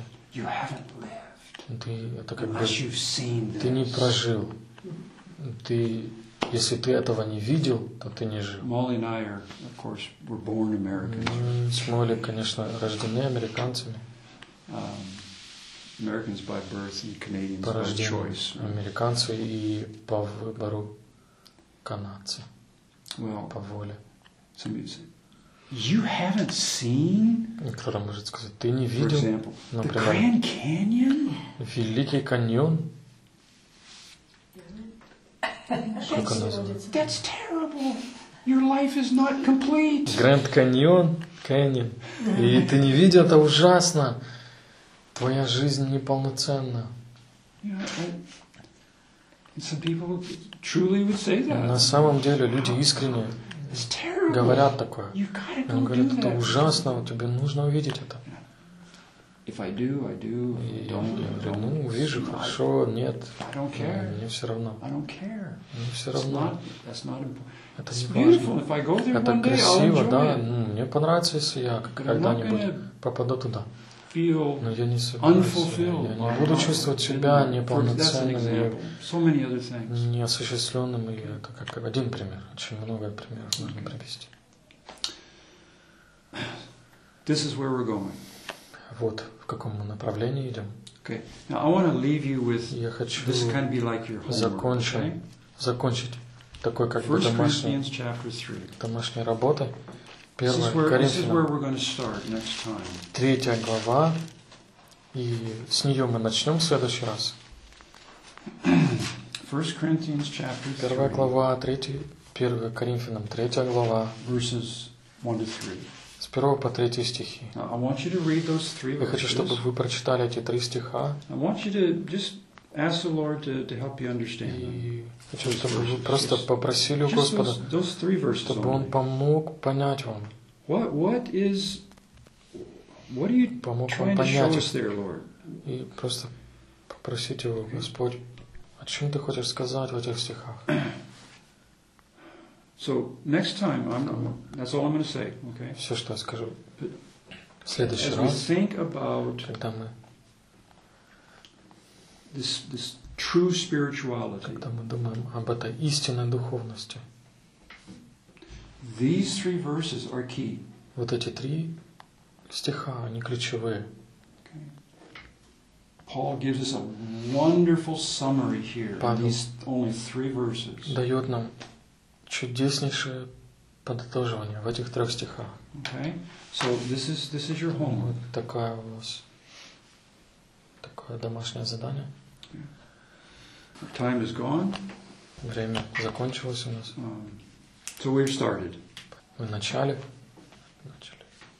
Ты, это как бы ты не прожил. Ты, если ты этого не видел, то ты не жил. Molly and I are, of course, we're born Americans. Мы с Молли, конечно, рождены американцами Um, Americans by birth and Canadians по by choice. американцы и по выбору канадцы, Well, по воле. somebody said, you haven't seen, Кто-то может сказать, ты не for видел, example, the например, Grand Canyon? Великий каньон? Названо? сводится. That's terrible. Your life is not complete. Гранд каньон, каньон. И ты не видел, это ужасно. Твоя жизнь неполноценна. Some people truly would say На that. самом деле люди искренне It's terrible. говорят такое. Они говорят, это that. ужасно, тебе нужно увидеть это. If I do, I do. И I я don't, I говорю, ну, I- хорошо, нет, Ну, мне все равно. Мне все равно. Это не важно. Это красиво, да. Ну, мне понравится, если я когда-нибудь попаду туда. Но я не собираюсь. Я не буду чувствовать себя неполноценным неосуществленным. И это как один пример. Очень много примеров можно привести. This is where we're going. Вот в каком мы направлении идем. Okay. Now I want to leave you with Я хочу this of be like your homework. закончим, Okay? закончить такой как бы 1 домашней, Corinthians chapter 3. домашней работы. This is, 1 where, this is where Коринфянам, третья глава, и с нее мы начнем в следующий раз. [CLEARS THROAT] 1 Corinthians chapter 3, Первая глава, третий, 1 Коринфянам, третья глава, verses 1 to 3. С первого по третий стихи. Я хочу, чтобы вы прочитали эти три стиха, ask the Lord to, to help you understand them. и хочу, чтобы вы просто попросили у Господа, those, those чтобы Он помог понять вам, What, what is, what are you помог вам понять us there, Lord? И просто попросите его, Господь, о чем ты хочешь сказать в этих стихах? So next time, I'm, that's all I'm going to say, okay? Все, что я скажу. В следующий As we раз, think about когда мы this, this true spirituality, когда мы думаем об этой истинной духовности. these three verses are key. Вот эти три стиха, они ключевые. Okay. Paul gives us a wonderful summary here in Павел these only three verses. Дает нам чудеснейшее подытоживание в этих трех стихах. Okay? So this is this is your Вот homework. такая у вас такое домашнее задание. Time is gone. Время закончилось у нас. Um, so we've started. Мы начали.